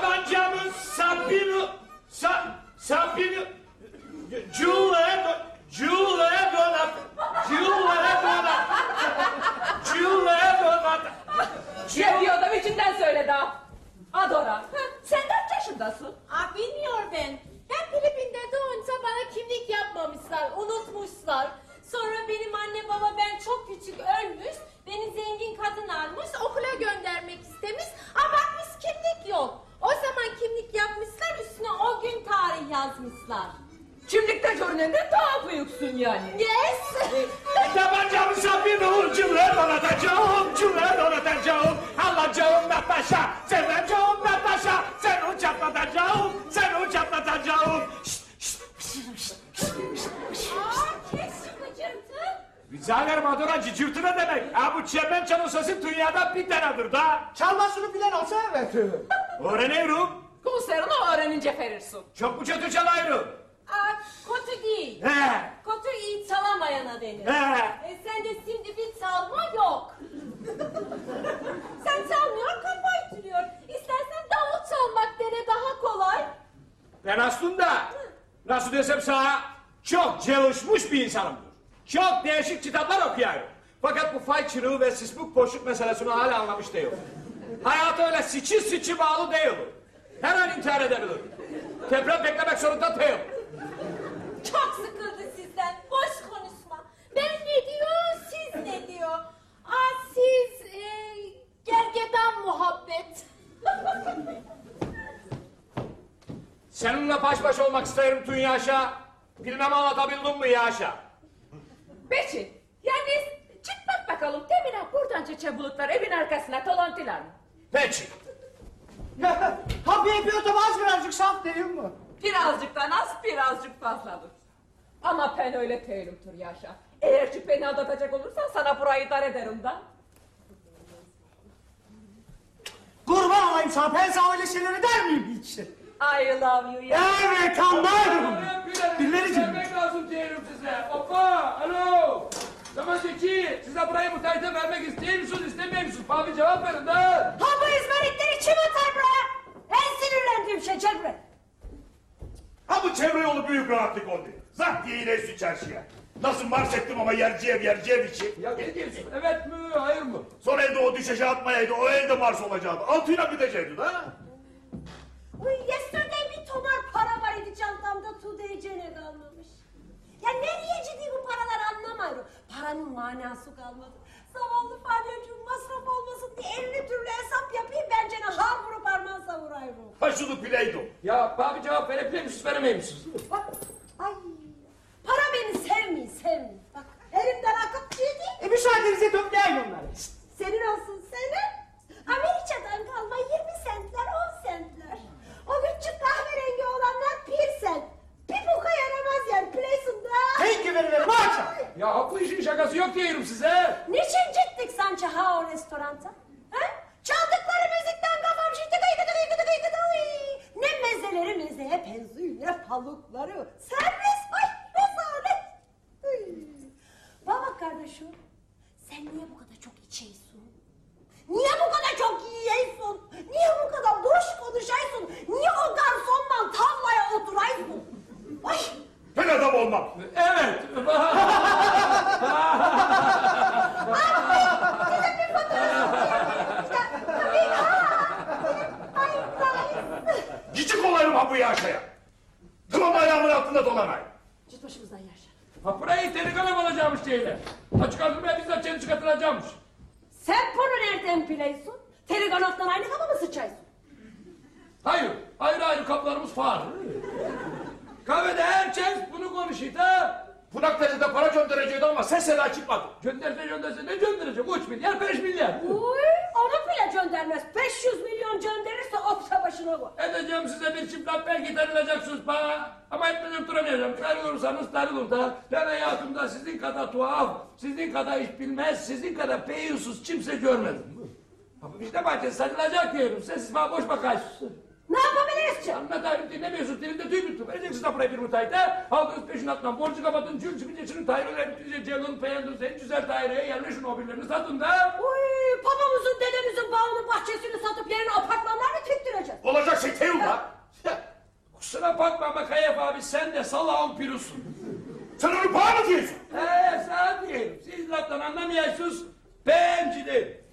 Tabancamın sapını, sa, sapını, Cule, Cule donat, Cule donat, Cule donat. Yapıyor da içinden söyledi ha. Adora, sen kaç yaşındasın? Aa, bilmiyor ben. Ben Filipin'de doğunca bana kimlik yapmamışlar, unutmuşlar. Sonra benim anne baba ben çok küçük ölmüş, beni zengin kadın almış, okula göndermek istemiş ama bakmış kimlik yok. O zaman kimlik yapmışlar, üstüne o gün tarih yazmışlar. Kimlikte görünende daha büyüksün yani. Yes! Tabancamın sapını, Cule donatacağım, Cule donatacağım. Alacağım Natasha, seveceğim Natasha, sen uçaklatacağım, sen uçaklatacağım. Rica ederim Adora cicirti ne demek? Ha bu çemençanın sesi dünyada bir tanedir da. Çalmasını bilen olsa evet. Öğreniyorum. Konserini öğrenince verirsin. Çok mu kötü çalıyorum? Aa, kötü değil. He, Kötü iyi çalamayana denir. he. E sende şimdi bir çalma yok. Sen çalmıyor, kafa ütülüyor. İstersen davul çalmak dene daha kolay. Ben aslında nasıl desem sana çok çalışmış bir insanımdır. Çok değişik kitaplar okuyorum. Fakat bu fay çırığı ve sismik boşluk meselesini hala anlamış değilim. Hayatı öyle siçi siçi bağlı değil. Her an intihar edebilirim. Deprem beklemek zorunda değilim. Çok sıkıldı sizden. Boş konuşma. Ben ne diyor, siz ne diyor? Aa, siz e, gergedan muhabbet. Seninle baş başa olmak isterim Tünyaşa. Bilmem anlatabildim mi Yaşa? Beçin, yani çık bak bakalım demin ha buradan çeçe bulutlar evin arkasına dolantılar mı? Ha <laughs> bir bir az birazcık saf değil mi? Birazcıktan az birazcık fazladır. Ama ben öyle değilim Yaşa. Eğer ki beni aldatacak olursan sana burayı dar ederim da. Kurban olayım sana ben sana öyle şeyleri der miyim hiç? I love you ya. Evet anlarım. Bileriz. Bileriz. Vermek lazım diyorum size. Hoppa, alo. Zaman Zeki, size burayı müteahhite vermek istiyor musunuz, istemiyor musunuz? Bir cevap verin de. Ha bu izmaritleri kim atar buraya? En sinirlendiğim şey buraya. Ha bu çevre yolu büyük rahatlık oldu. Zat diye yine su çarşıya. Nasıl marş ettim ama yerci ev yerci ev için. Ya ne diyorsun? Evet mi, hayır mı? Son elde o düşeceği atmayaydı, o elde marş olacaktı. Altıyla gidecekti da. Uy, yesterday bir tomar para var idi çantamda tu diyeceğine kalmamış. Ya nereye ciddi bu paralar anlamıyorum. Paranın manası kalmadı. Zavallı Falyacığım masraf olmasın diye 50 türlü hesap yapayım bence ne har vurup parmağı savurayım. Şunu bileydim. Ya bana cevap verebiliyor musunuz, veremiyor musunuz? Bak, ay, para beni sevmiyor, sevmiyor. Bak, elimden akıp gidiyor. E müsaadenize dökleyin onları. Senin olsun senin. Amerika'dan kalma 20 centler 10 centler. O küçük kahverengi olanlar bir cent. Bir boka yaramaz yani Playson'da. Thank you very very much. Ya bu işin şakası yok diyorum size. Niçin gittik sanki ha o restoranta? Ha? Çaldıkları müzikten kafam şimdi gıy gıy gıy gıy gıy gıy. Ne mezeleri mezeye benziyor ne palukları. Servis ay ne niye bu kadar çok içeysin? Niye bu kadar çok yiyorsun? Niye bu kadar boş konuşaysın? Niye o garsonla tavlaya oturaysın? Ay! Ben adam olmam. Evet. Gıcık olayım ha bu yaşaya. Kılım ayağımın altında dolanayım. Git başımızdan yaşa. Ha burayı telegram alacağımış şeyler. Açık artırmaya bizzat kendi çıkartılacakmış. Sen bunu nereden biliyorsun? Telegraftan aynı kaba mı sıçaysın? Hayır, ayrı ayrı kaplarımız var. Kahvede herkes bunu konuşuyor da. Bunak dedi de para gönderecekti ama ses seda çıkmadı. Gönderse gönderse ne gönderecek? 3 milyar, 5 milyar. Uy, onu bile göndermez. 500 milyon gönderirse opsa başına koy. Edeceğim size bir çift laf belki darılacaksınız bana. Ama etmeden duramayacağım. Darılırsanız darılın da. Ben hayatımda sizin kadar tuhaf, sizin kadar iş bilmez, sizin kadar peyusuz kimse görmedim. Ama işte bahçesi sarılacak diyorum. Sen siz bana boş bakarsınız. Ne yapabiliriz ki? Anlatayım dinlemiyorsun. Dilinde tüy bitti. Vereceksin de buraya bir müteahhite. Aldınız peşin atlan. Borcu kapatın. Çül çıkınca şunun tayroları bitince cevlonu beğendin. Sen güzel daireye yerleşin o birilerini satın da. Uy, babamızın dedemizin bağının bahçesini satıp yerine apartmanlar mı diktireceğiz? Olacak şey değil la. Kusura bakma ama Kayaf abi sen de salağın pirusun. Sen onu bana mı diyorsun? He sana diyeyim. Siz laftan anlamayaysınız. Ben ciddiyim.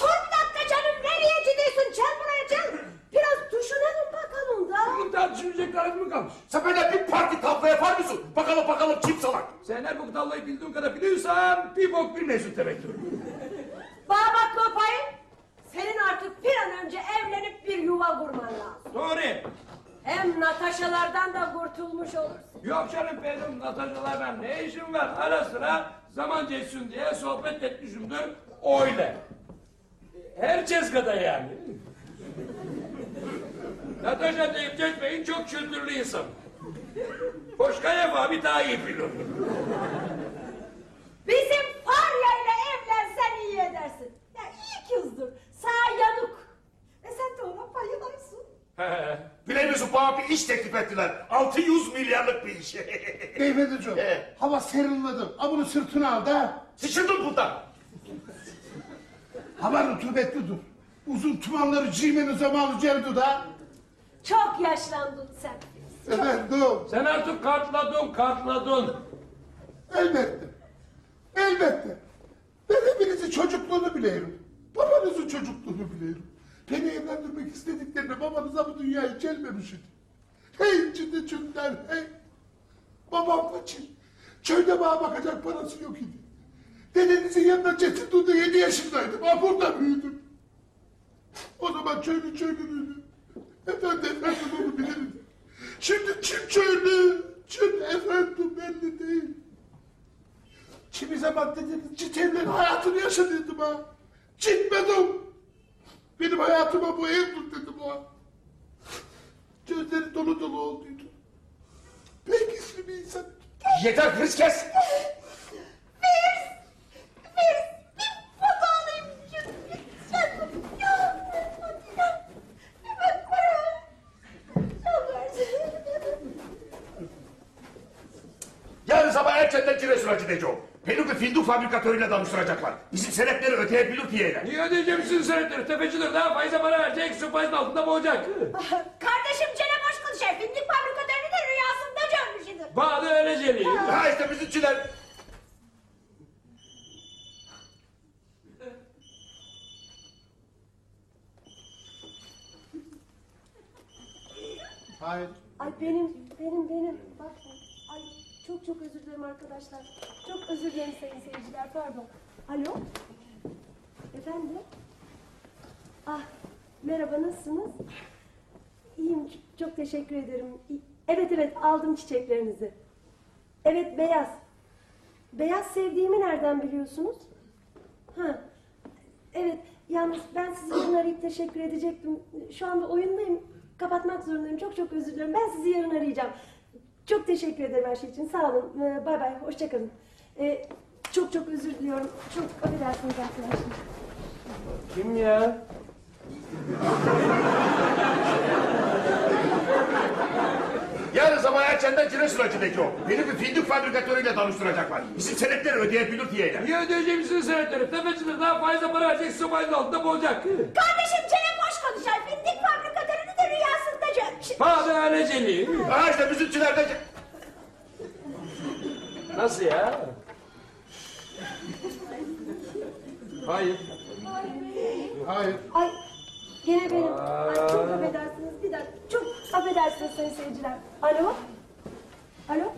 Dur bir dakika canım nereye gidiyorsun? Gel buraya gel. Biraz düşünelim bakalım da. Bunun tartışılacaklarınız mı kalmış? Sen böyle bir parti tablo yapar mısın? Bakalım bakalım kim salak? Sen her bu dallayı bildiğin kadar biliyorsan bir bok bilmiyorsun demektir. Bana bak Lopay. Senin artık bir an önce evlenip bir yuva kurman lazım. Doğru. Hem Natasha'lardan da kurtulmuş olursun. Yok canım benim Nataca'larla ne işim var? Ara sıra zaman geçsin diye sohbet etmişimdir. Öyle. Herkes kadar yani. Natasha deyip geçmeyin çok kültürlü insan. Koşkaya abi daha iyi bilir. Bizim Farya ile evlensen iyi edersin. Ya iyi kızdır. Sağ yanık. E sen de ona bayılırsın. Biliyor musun bana bir iş teklif ettiler. 600 milyarlık bir iş. Beyefendiciğim, hava serinledi. Ha bunu sırtına al da. Sıçırdın bundan. Hava rutubetlidir. Uzun tumanları cimeni zamanı geldi da. Çok yaşlandın sen. Efendim, Sen artık kartladın kartladın. elbette. Elbette. Ben hepinizin çocukluğunu biliyorum. Babanızın çocukluğunu biliyorum. Beni evlendirmek istediklerinde babanıza bu dünyaya gelmemiş idi. Hey içinde çöller hey. Babam fakir. Köyde bana bakacak parası yok idi. Dedenizin yanında Cetin Dudu yedi yaşındaydım. Ha burada büyüdüm. O zaman köylü köylülüydü. Efendi efendim onu bilirdi. Şimdi kim köylü, kim efendim belli değil. Kimi zaman dediniz Citevlerin hayatını yaşadıydım ha. Gitmedim. Benim hayatıma bu evdir dedim ha. Gözleri dolu dolu olduydu. Pek ismi bir insan. Yeter kız kes. Yarın sabah erkenden Giresun'a gideceğim. Beni bir fındık fabrikatörüyle danıştıracaklar. Bizim senetleri öteyebilir diyeler. Niye ödeyeceğim sizin senetleri? Tefecidir daha faize para verecek. Su faizin altında boğacak. Kardeşim çene boş konuşuyor. Fındık fabrikatörünü de rüyasında görmüş idi. Bağlı öyle geliyor. Ha işte bizimkiler. Hayır. Ay benim, benim, benim. Bak Ay çok çok özür dilerim arkadaşlar. Çok özür dilerim sayın seyirciler. Pardon. Alo? Efendim? Ah, merhaba nasılsınız? İyiyim, çok teşekkür ederim. Evet evet aldım çiçeklerinizi. Evet beyaz. Beyaz sevdiğimi nereden biliyorsunuz? Ha. Evet, yalnız ben sizi yarın arayıp teşekkür edecektim. Şu anda oyundayım. Kapatmak zorundayım. Çok çok özür dilerim. Ben sizi yarın arayacağım. Çok teşekkür ederim her şey için. Sağ olun. Ee, bay bay. Hoşçakalın. Ee, çok çok özür diliyorum. Çok affedersiniz arkadaşlar. Kim ya? Yarın sabah erkenden Giresun'daki o. Beni bir fındık fabrikatörüyle tanıştıracaklar. Bizim senetleri ödeyebilir diyeler. Niye ödeyeceğimizin senetleri? Tefecimiz daha faize para verecek, sobayın altında boğacak. Kardeşim çene boş konuşar. Findik fabrikatörünü de rüyasında görmüş. Bana öleceli. Ha işte bizimkilerde... Nasıl ya? Hayır. Hayır. Ay gene benim. Ay çok affedersiniz bir dakika. Çok affedersiniz sayın seyirciler. Alo? Alo?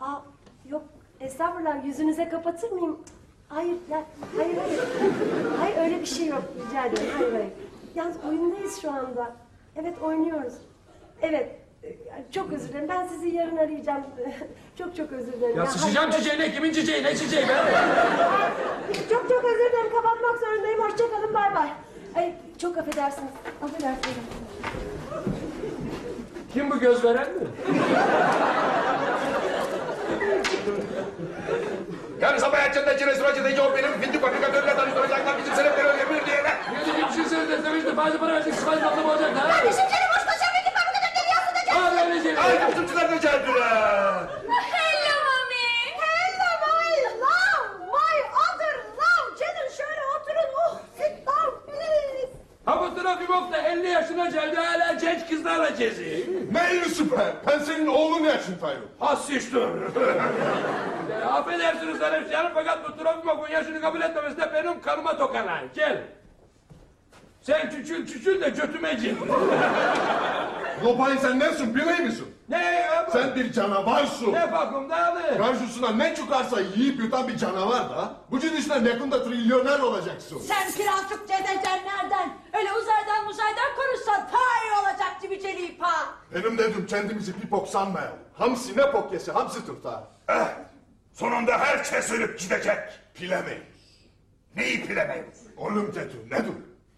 Aa yok estağfurullah yüzünüze kapatır mıyım? Hayır ya hayır hayır. Hayır öyle bir şey yok rica ederim. Hayır hayır. Yalnız oyundayız şu anda. Evet oynuyoruz. Evet. e, Çok özür dilerim. Ben sizi yarın arayacağım. <laughs> çok çok özür dilerim. Ya Ya, sıçacağım hayır- çiçeğine, kimin çiçeği, ne çiçeği be? <laughs> Çok çok özür dilerim. Kapatmak zorundayım. Hoşçakalın. Bay bay. Ay çok affedersiniz. Affedersiniz. Kim bu göz veren mi? Yani sabah erkenden Giresun'daki o benim fındık fabrikatörüyle tanıştıracaklar. Bizim senetleri ödeyebilir diyeler. Ödeyeceğimizin senetleri? Tefecimiz faize para verecek, sobayın altında boğacak. Ha? Kardeşim çene boş konuşar. Findik fabrikatörünü de rüyasında görmüş. Bana öleceli. Ay bizimkiler de geldiler. Hello mommy. Hello my love. My other love. Canım şöyle oturun. Oh sit down please. Ha bu trafik da 50 yaşına geldi hala genç kızlarla geziyor. Neyli süper. Ben senin oğlun yaşındayım. Ha sıçtır. E, Affedersiniz Hanım canım fakat bu Trabzon'un yaşını kabul etmemesi benim kanıma dokanan. Gel. Sen küçül küçül de götüme gir. Lopay sen nesin biliyor musun? Ne ya bu? Sen bir canavarsın. Ne bakımdadır? Karşısına ne çıkarsa yiyip yutan bir canavar da. Bu gidişle yakında trilyoner olacaksın. Sen birazcık cezecenlerden, öyle uzaydan uzaydan konuşsan daha iyi olacak cibiceli pa. Benim dedim kendimizi bir bok sanmayalım. Hamsi ne bok yese hamsi tutar. Eh, sonunda herkes ölüp gidecek. Bilemeyiz. Neyi bilemeyiz? Oğlum dedim nedir?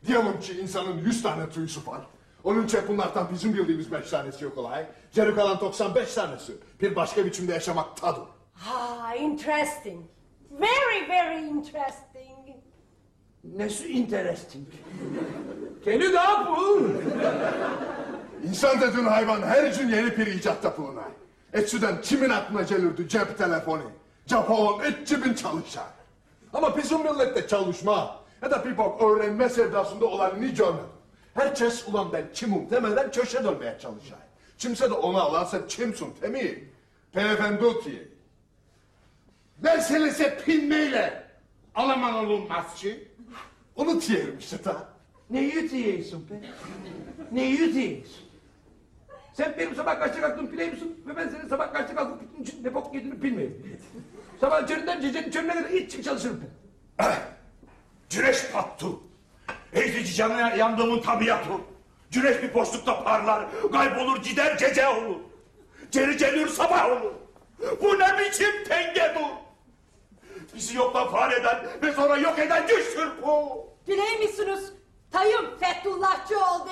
Diyelim ki insanın yüz tane tüyüsü var. Onun için bunlardan bizim bildiğimiz beş tanesi yok olay. Geri kalan 95 tanesi bir başka biçimde yaşamaktadır. Ha, interesting. Very, very interesting. Nesi interesting? Kendi ne yapın? İnsan dediğin hayvan her gün yeni bir icatta bulunur. Eskiden kimin aklına gelirdi cep telefonu? Japon et cibin çalışar. Ama bizim millette çalışma ya da bir bak öğrenme sevdasında olanını görmedim. Herkes ulan ben kimim demeden köşe dönmeye çalışır. Kimse de ona alan sen kimsin değil mi? Beyefendi ki. Meselesi pinmeyle Alman olunmaz ki. Onu diyelim işte ta. Ne yutuyorsun be? Ne yutuyorsun? Sen benim sabah kaçta kalktığımı biliyor musun? Ve ben senin sabah kaçta kalkıp gittiğin için ne bok yediğini bilmiyorum. Sabah köründen gecenin körüne kadar hiç çalışırım ben. Güneş battı. Eğitici canına yandığımın tabiatı. Güneş bir boşlukta parlar, kaybolur gider gece olur. Geri gelir sabah olur. Bu ne biçim denge bu? Bizi yoktan var eden ve sonra yok eden güçtür bu. Biliyor musunuz? Tayım Fethullahçı oldu.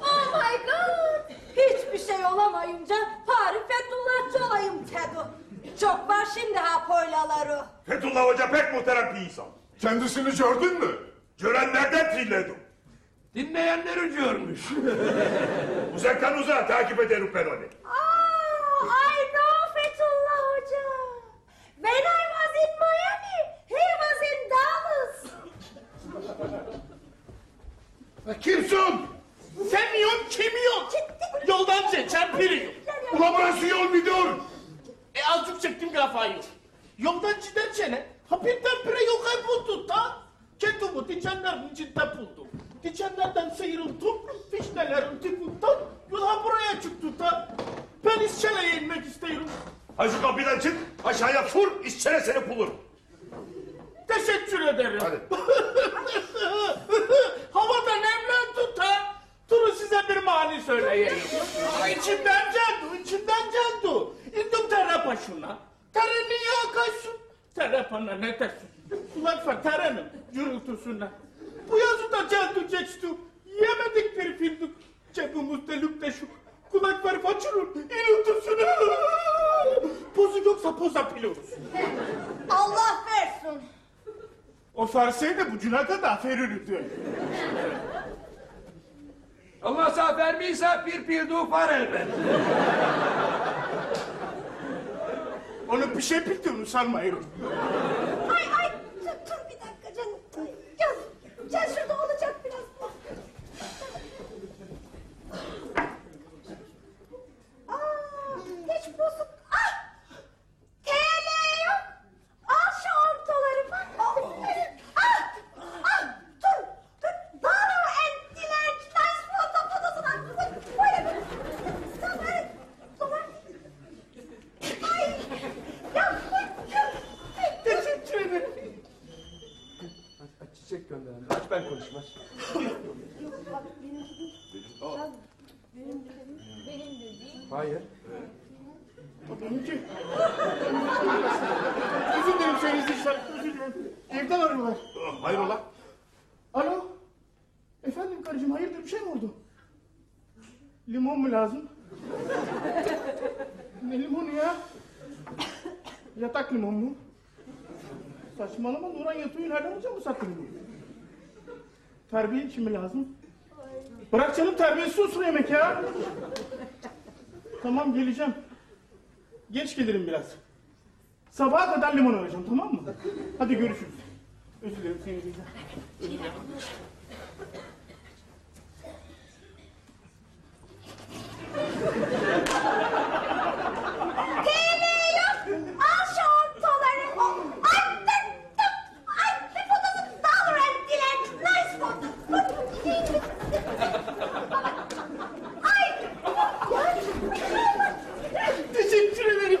oh my god! Hiçbir şey olamayınca bari Fethullahçı olayım dedi. Çok var şimdi ha poylaları. Fethullah Hoca pek muhterem bir insan. Kendisini gördün mü? Görenlerden trilledim. Dinleyenleri görmüş. <laughs> Uzaktan uzağa takip ederim ben onu. Oh, I know Fethullah Hoca. When I was in Miami, he was in Dallas. Kimsin? Sen yok, kim yok? Yoldan geçen biri yok. Ulan burası yol müdür. E azıcık çektim kafayı. Yoldan giderken ha birdenbire yol kayboldu da. Kendimi dikenlerin içinde buldum. Dikenlerden sıyrıldım, fişnelerin dibinden yola buraya çıktı da. Ben iskeleye inmek istiyorum. Ha şu kapıdan çık, aşağıya vur, içeri seni bulur. Teşekkür ederim. Hadi. <laughs> Havada nemlendi da. Durun size bir mani söyleyeyim. içimden geldi, içimden geldi. İndim tere başına. Tere niye akarsın? Tere bana ne dersin? Kulak terenin gürültüsüne. Bu yazı da geldi geçti. Yemedik bir fildik. Cebimizde lükte şu. Kulak var façırın iniltisine. Pozu yoksa poza biliyoruz. Allah versin. O farsaydı bu cünaka da ferirdi. Allah sağ vermeyse bir bir dufar elbet. Onu bir şey bildiğini sanmıyorum. Ay ay dur, dur bir dakika canım. Gel, gel şurada olacak biraz. Aa, hiç bozuk. Ah! TL yok. Al şu ortaları bak. Oh, ah! Ah! Dur! Dur! Dollar and dilenç. Nice photo fotosuna. Böyle. Dolar. Dolar. Ay! Ya bu- Teşekkür ederim. Çiçek gönderelim. Aç ben konuşmaz. Bak benimki değil. Ya, benim de değil. Hayır. O benimki. Özür dilerim sayın izleyiciler. Özür dilerim. Evden arıyorlar. Hayrola? Alo. Efendim karıcığım hayırdır bir şey mi oldu? Limon mu lazım? ne limonu ya? Yatak limon mu? Saçmalama Nurhan yatıyor nereden bulacağım bu saatte limonu? Terbiye için mi lazım? Bırak canım terbiyesiz olsun yemek ya. Tamam geleceğim. Geç gelirim biraz. Sabaha kadar limon arayacağım tamam mı? Hadi görüşürüz. Özür dilerim seni izleyeceğim. Özür dilerim. TL yok. Al şu ortaları. Oh, Ay dur dur. Ay bir fotosu. Dollar and dilenç. Nice photo. Ay. Teşekkür ederim.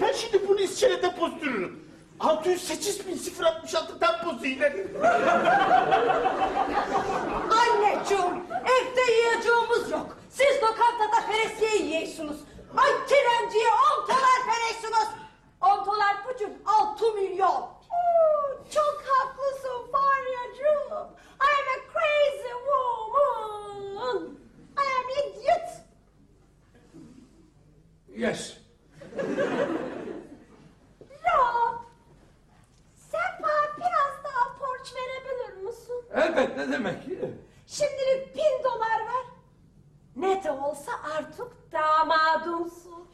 Ben şimdi bunu İsçe'de depozitörüm. 608 bin 066 temposu ile. Anneciğim evde yiyeceğimiz yok. Siz lokantada feresiye yiyorsunuz. Ay trenciye on dolar veriyorsunuz. On dolar buçuk altı milyon. Oo, çok haklısın Faryacığım. I am a crazy woman. I am idiot. Yes. Rob, sen bana biraz daha borç verebilir misin? Elbet ne demek? Şimdilik bin dolar ver. Ne de olsa artık damadımsın.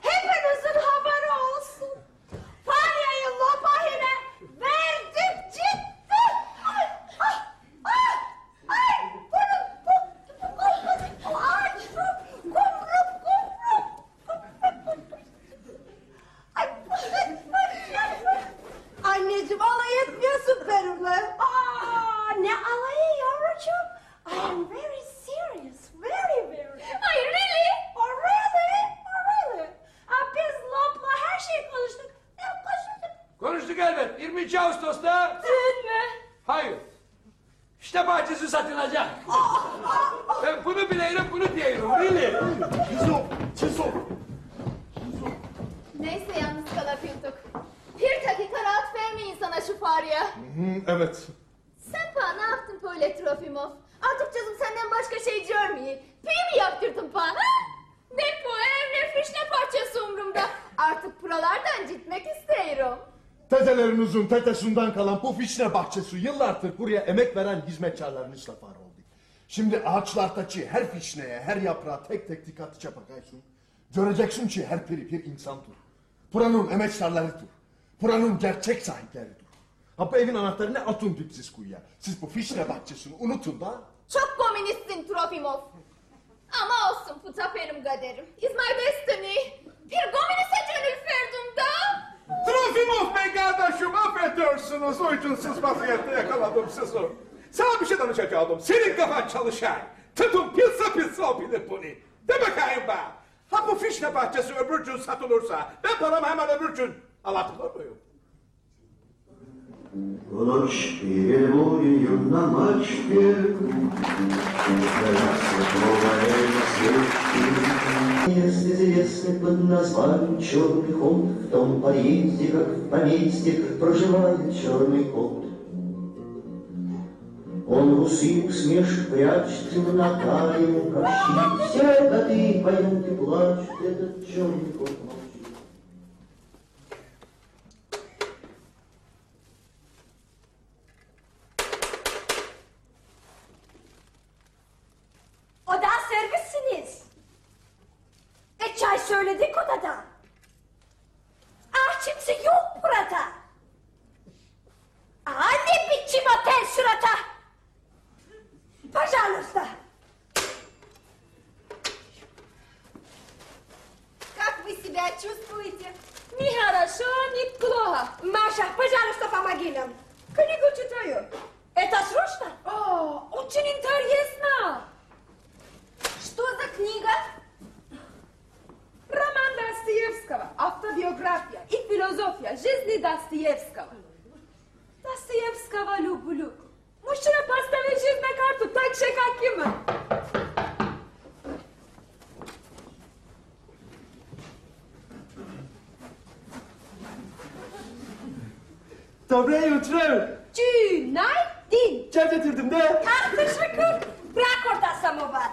Hepinizin haberi olsun. Farya'yı Lopahine verdim gitti. Ay, ay, ay, ay, bunu, bu, bu, bu, ay, şu, kumrum, kumrum. Ay, Anneciğim alay etmiyorsun benimle. Aa, ne alayı yavrucuğum? I am very serious, very very. Ay really? Oh really? Oh really? Aa, biz Lop'la her şeyi konuştuk. Ne konuştuk? Konuştuk elbet. 22 Ağustos'ta. Dün mü? Hayır. İşte bahçesi satılacak. ben bunu bileyim, bunu diyeyim. Really? Çizo, çizo. Neyse yalnız kalapintuk. Bir dakika rahat vermeyin sana şu farya. Hı, evet. Sen pa ne yaptın böyle Trofimov? Artık canım senden başka şey görmeyi. Piyi mi yaptırdın pa ha? Ne bu ev ne fiş ne parçası umrumda. Artık buralardan gitmek istiyorum. Tetesinden kalan bu fişne bahçesi yıllardır buraya emek veren hizmetkarlarınızla var oldu. Şimdi ağaçlardaki her fişneye, her yaprağa tek tek dikkatlice bakarsın. Göreceksin ki her biri bir insandır. Buranın emektarlarıdır. Buranın gerçek sahipleridir. Ha bu evin anahtarını atın dipsiz kuyuya. Siz bu fişne bahçesini unutun da. Çok komünistsin Trofimov. Ama olsun puta benim kaderim. Is my destiny. Bir da. Zosimov Bey kardeşim affediyorsunuz. Uygunsuz vaziyette yakaladım sizi. Sana bir şey danışacaktım. Senin kafan çalışar. Tutun pizza pizza o bilir bunu. De bakayım be. Ha bu fişle bahçesi öbür gün satılırsa ben param hemen öbür gün alatılır mıyım? Kılıç bir boyunda maç bir Kılıç bir boyunda maç bir Есть известный под названием черный ход В том подъезде, как в поместье, проживает черный кот Он усы усмешек прячет, темнота ему как щит. Все коты поют и плачут, этот черный кот молчит Dobre jutro. Günaydın. Çay getirdim de. Ah, teşekkür. Bırak orada samovar.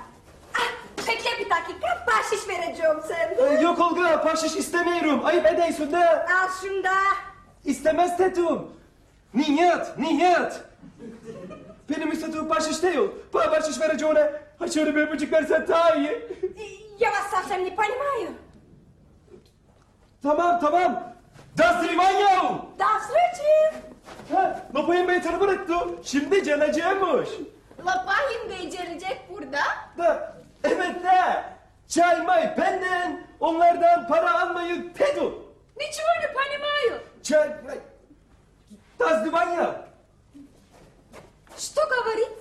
Ah, bekle bir dakika, bahşiş vereceğim sana. Ee, yok Olga, bahşiş istemiyorum. Ayıp ediyorsun de. Al şunu da. İstemez dedim. Niyet, niyet. Benim istediğim bahşiş değil. Bana bahşiş vereceğine. Ha şöyle bir öpücük versen daha iyi. Я вас совсем не понимаю. Tamam, tamam. Das Rivanyo. До встречи. Ha, Lopay'ın beni tanı bıraktı. Şimdi canacığımış. Lapahin Bey gelecek burada. Da, evet de. Çay may benden, onlardan para almayı pedu. Ничего не понимаю. Çay... Das Rivanyo. Что говорит?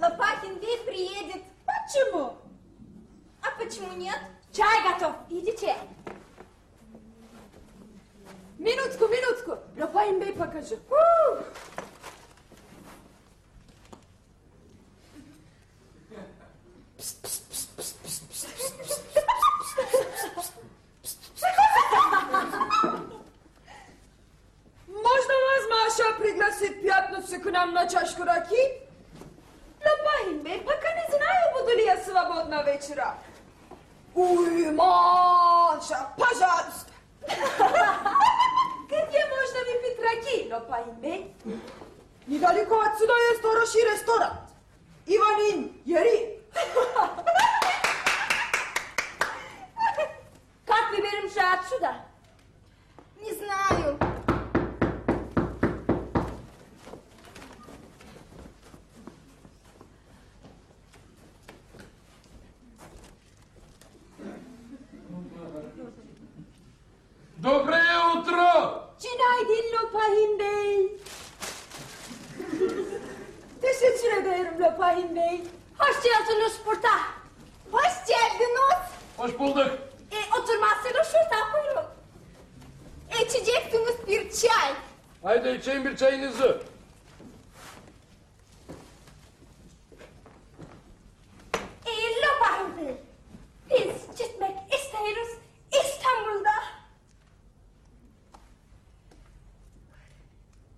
Лопахин Бей приедет. Почему? А почему нет? Çay готов. Идите. Минутку, минутку. Лопаин Бей покажу. Можно вас, Маша, пригласить в пятницу к нам на чашку раки? Лопахин Бей, пока не знаю, буду ли я свободна вечера. Ой, Маша, пожалуйста. Gdje možda mi pitrakino, pa i meni? Ni daleko od suda je storoši restaurant. Ivanin Jeri. как мы вернемся отсюда? Не знаю. Доброе утро! Günaydın Lopahim Bey. Teşekkür ederim Lopahim Bey. Hoş geldiniz burada. Hoş geldiniz. Hoş bulduk. E, oturmazsınız şurada buyurun. İçeceksiniz bir çay. Haydi içeyim bir çayınızı. E, Lopahim Bey. Biz gitmek istiyoruz İstanbul'da.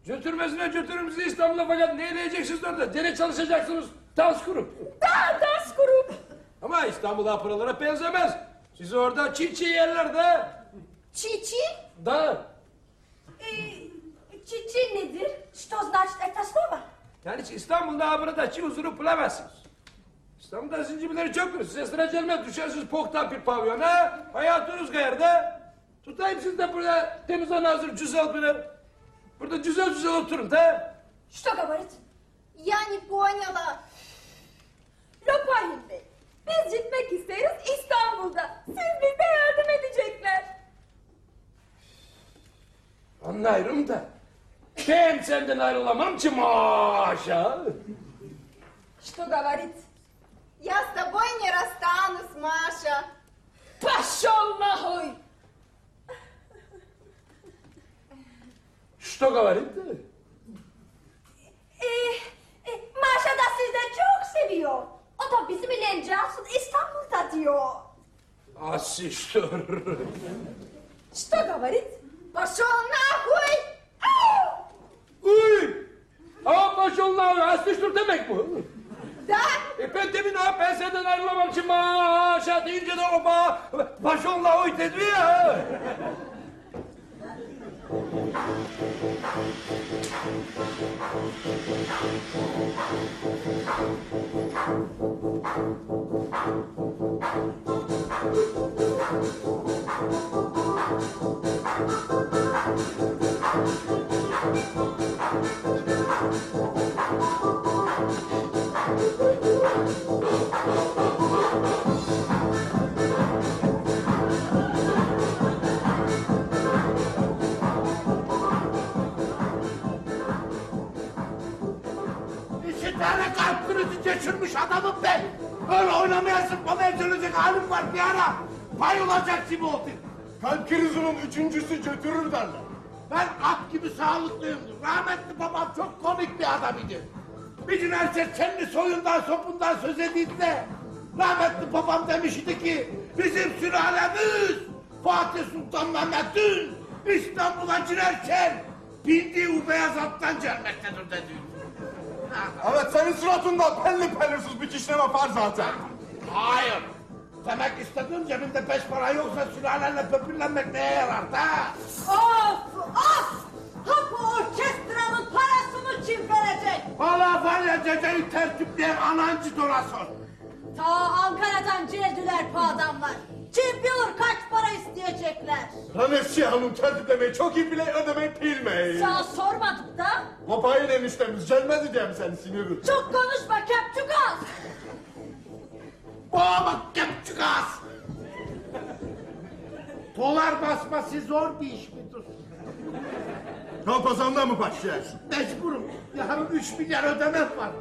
Götürmesine götürün bizi İstanbul'a fakat ne edeceksiniz orada? Dene çalışacaksınız. Dans kurup. Da dans grup. Ama İstanbul aparalara benzemez. Sizi orada çiğ çiğ yerler de. Çiçi? Da. E, çiçi nedir? Что значит это слово? Yani hiç İstanbul'da apırada çiğ huzuru bulamazsınız. İstanbul'da zincirleri çoktur. Size sıra gelmez. Düşersiniz poktan bir pavyona. Hayatınız kayarda. Tutayım siz de burada temiz hazır güzel bir. Burada güzel güzel oturun da. Что говорит? Я не поняла. Lopahim Bey. Biz gitmek isteriz İstanbul'da. Siz bize yardım edecekler. Anlıyorum da. Ben senden ayrılamam ki maşa. Что говорит? Я с тобой не расстанусь, Маша. Пошел нахуй! Что говорит? E, e, Maşa da sizi de çok seviyor. O da bizimle calsın İstanbul'da diyor. Asistor. Что говорит? Пошел нахуй! Uy! Ama maşallah asistor demek bu. Да? E ben demin ha ben senden ayrılamam ki maşa deyince de o ma maşallah oy dedi ya. Thank İki geçirmiş adamım ben. Öyle oynamaya zıplamaya çalışacak halim var bir ara. Pay olacak gibi oldu. Kalp krizinin üçüncüsü götürür derler. Ben at gibi sağlıklıyımdır. Rahmetli babam çok komik bir adam idi. Bir gün herkes kendi soyundan sopundan söz edildi. Rahmetli babam demişti ki bizim sülalemiz Fatih Sultan Mehmet'in İstanbul'a girerken bindiği o beyaz attan gelmektedir dedi. Evet senin suratında pelli pellisiz bir kişneme var zaten. Hayır. Demek istediğim cebinde beş para yoksa sülalenle pöpürlenmek neye yarar da? Of of! Ha bu orkestranın parasını kim verecek? Valla var ya ceceyi tertipleyen anancı dorasın. Ta Ankara'dan geldiler bu adamlar. Kim bilir kaç para isteyecekler. Ranesçi Hanım tertiplemeyi çok iyi bile ödemeyi bilmeyin. Sana sormadık da. Kopayın eniştemiz gelmedi diye mi seni siniri? Çok konuşma Kepçukaz. Boğa bak kepçük ağız. Dolar basması zor bir iş midir? Kalpazan'da mı başlayarsın? Mecburum. Yarın üç milyar ödemem var.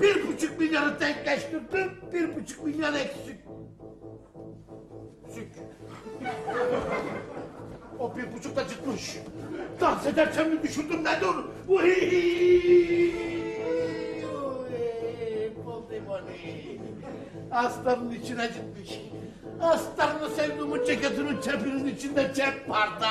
Bir buçuk milyarı denkleştirdim, bir buçuk milyar eksik. O bir buçuk da çıkmış. Dans ederken mi düşürdüm ne dur? Aslanın içine gitmiş. Aslanını sevdiğimin ceketinin cepinin içinde cep vardı.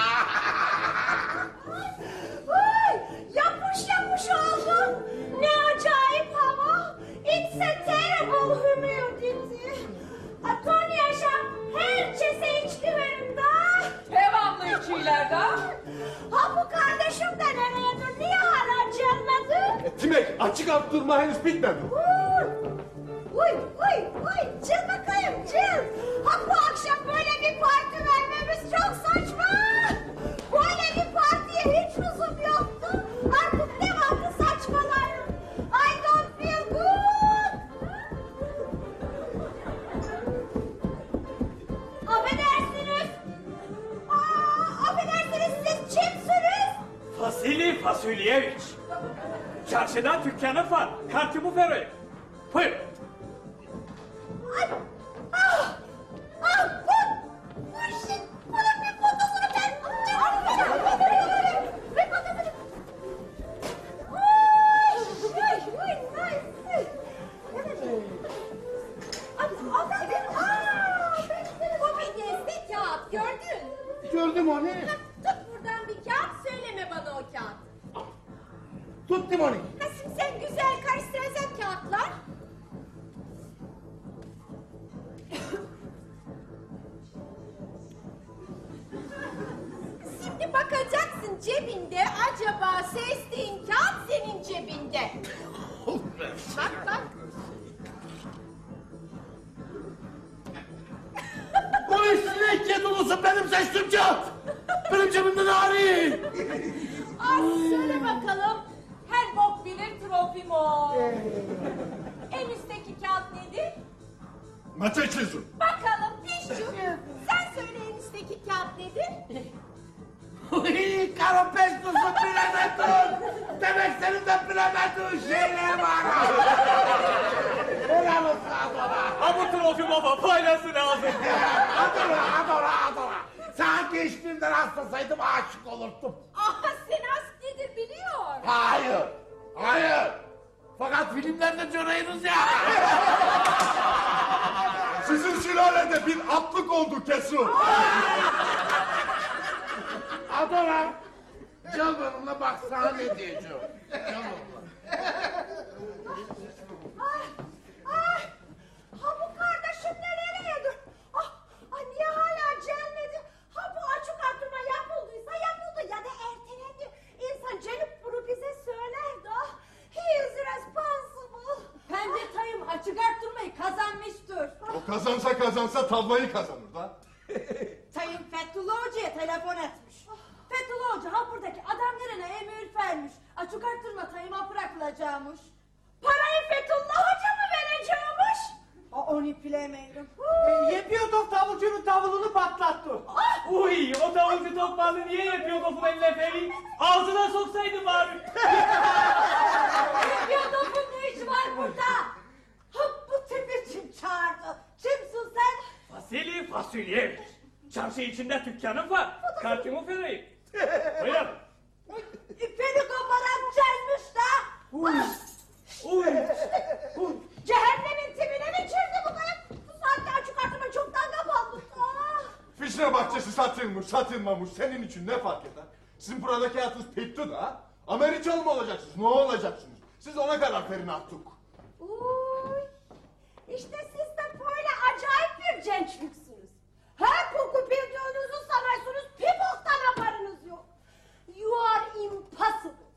Ay, yapış yapış oldu. Ne acayip hava. It's a terrible humidity. Durma henüz bitmedi. Uy. Fasulye. Çarşı içinde dükkanım var. Kartımı vereyim. Buyur. İpini koparan gelmiş de. Uy. Uy. Uy. Cehennemin tipine mi çirdi bu kadar? Bu saatte açık arttırma çoktan kapanmış. Ah! Fişne bahçesi satılmış, satılmamış. Senin için ne fark eder? Sizin buradaki hayatınız bitti da. Amerikalı mı olacaksınız? Ne olacaksınız? Siz ona karar verin artık. Uy. İşte siz de böyle acayip bir gençliksiniz. Her koku bildiğinizi sanıyorsunuz, bir boktan haberiniz yok. You are impossible.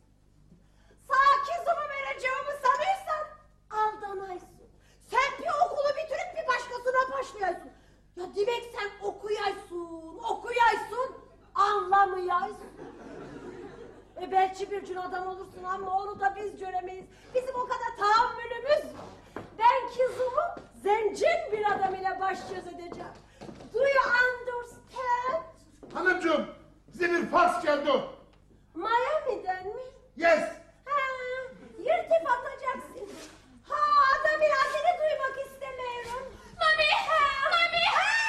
Sağ kızımı vereceğimi sanırsan aldanaysın. Sen bir okulu bitirip bir başkasına başlıyorsun. Ya demek sen okuyaysın, okuyaysın, anlamayaysın. E belki bir gün adam olursun ama onu da biz göremeyiz. Bizim o kadar tahammülümüz. Ben kızımı zencin bir adam ile baş göz edeceğim. Do you understand? Hanımcığım size bir faks geldi. Miami'den mi? Yes. Ha, yırtıp atacaksın. Ha, adam seni duymak istemiyorum. Mami, mami, fişli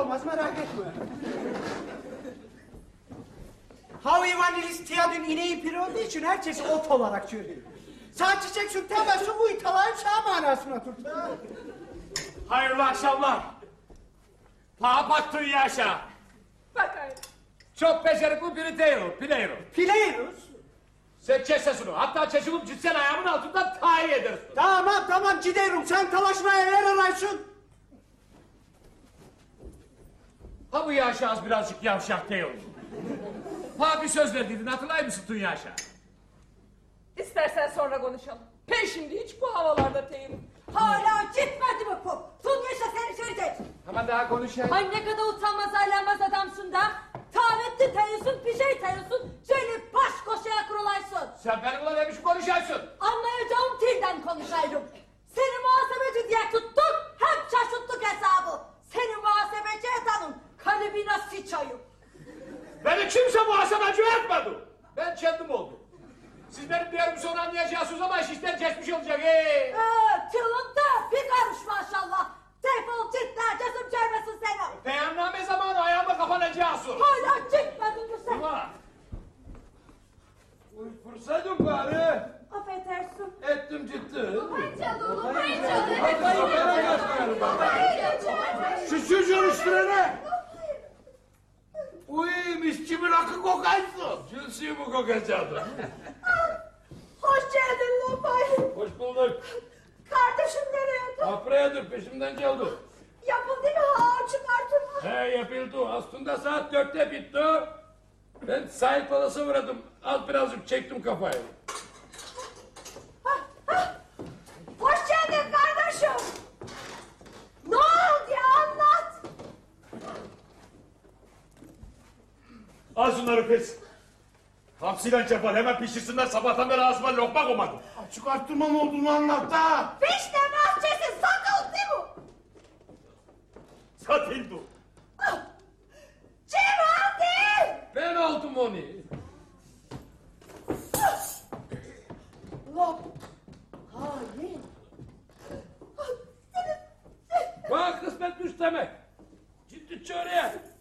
olmaz merak etme. Hav Ivan İlis tiyadın ineği piri olduğu için herkesi ot olarak görüyor. Sağ çiçeksin temesi bu italayım sağ manasına tut. ha. Hayırlı akşamlar. Pa baktın yaşa. Bakayım. Çok becerikli biri değil, biliyorum. Pileyrus. Sen kes sesini. Hatta çeşilip gitsen ayağımın altından tayin edersin. Tamam tamam giderim sen talaşmaya yer araysın. Ha bu yaşa az birazcık yavşak değil. Ha bir söz verdiydin hatırlar mısın Tun Yaşa? İstersen sonra konuşalım. Ben şimdi hiç bu havalarda değilim. Hala gitmedi mi bu? Tunyaşa seni söyleyecek. Hemen daha konuşayım. Ay ne kadar utanmaz ayrılmaz adamsın da. Tavetli tayısın, bir şey tayısın. Şöyle baş koşaya kurulaysın. Sen benimle ne biçim konuşarsın? Anlayacağım dilden konuşayım. Seni muhasebeci diye tuttuk, hem şaşırttık hesabı. Seni muhasebeci edenin kalemine sıçayım. Beni kimse bu hasadacı etmedi. Ben kendim oldum. Siz benim değerimi sonra anlayacaksınız ama iş işten geçmiş olacak. Hey. Ee, da bir karış maşallah. Defol git de gözüm görmesin seni. Beyanname zamanı ayağıma kapanacaksın. Hala gitmedin mi sen? Ulan. Uyfursaydın bari. Affedersin. Ettim ciddi. Babacalı, babacalı. Şu çocuğun üstüne ne? Uy, Fırsatım bari. suyu mu kokacaktı? Hoş geldin Lopay. Hoş bulduk. Kardeşim nereye? Afraya dur peşimden geldi. Yapıldı mı ha çıkartın mı? He yapıldı. Aslında saat dörtte bitti. Ben sahil palasa uğradım. Az birazcık çektim kafayı. Hoş geldin kardeşim. Ne oldu ya anlat. Al şunları pes. Hamsiyle cefal hemen pişirsinler sabahtan beri ağzıma lokma koymadım. Açık arttırma ne olduğunu anlat da. Fişne bahçesi satıldı mı? Satıldı. Kim aldı? Ben aldım onu. Lop. Hayır. Bana kısmet düş demek. Ciddi çöreğe.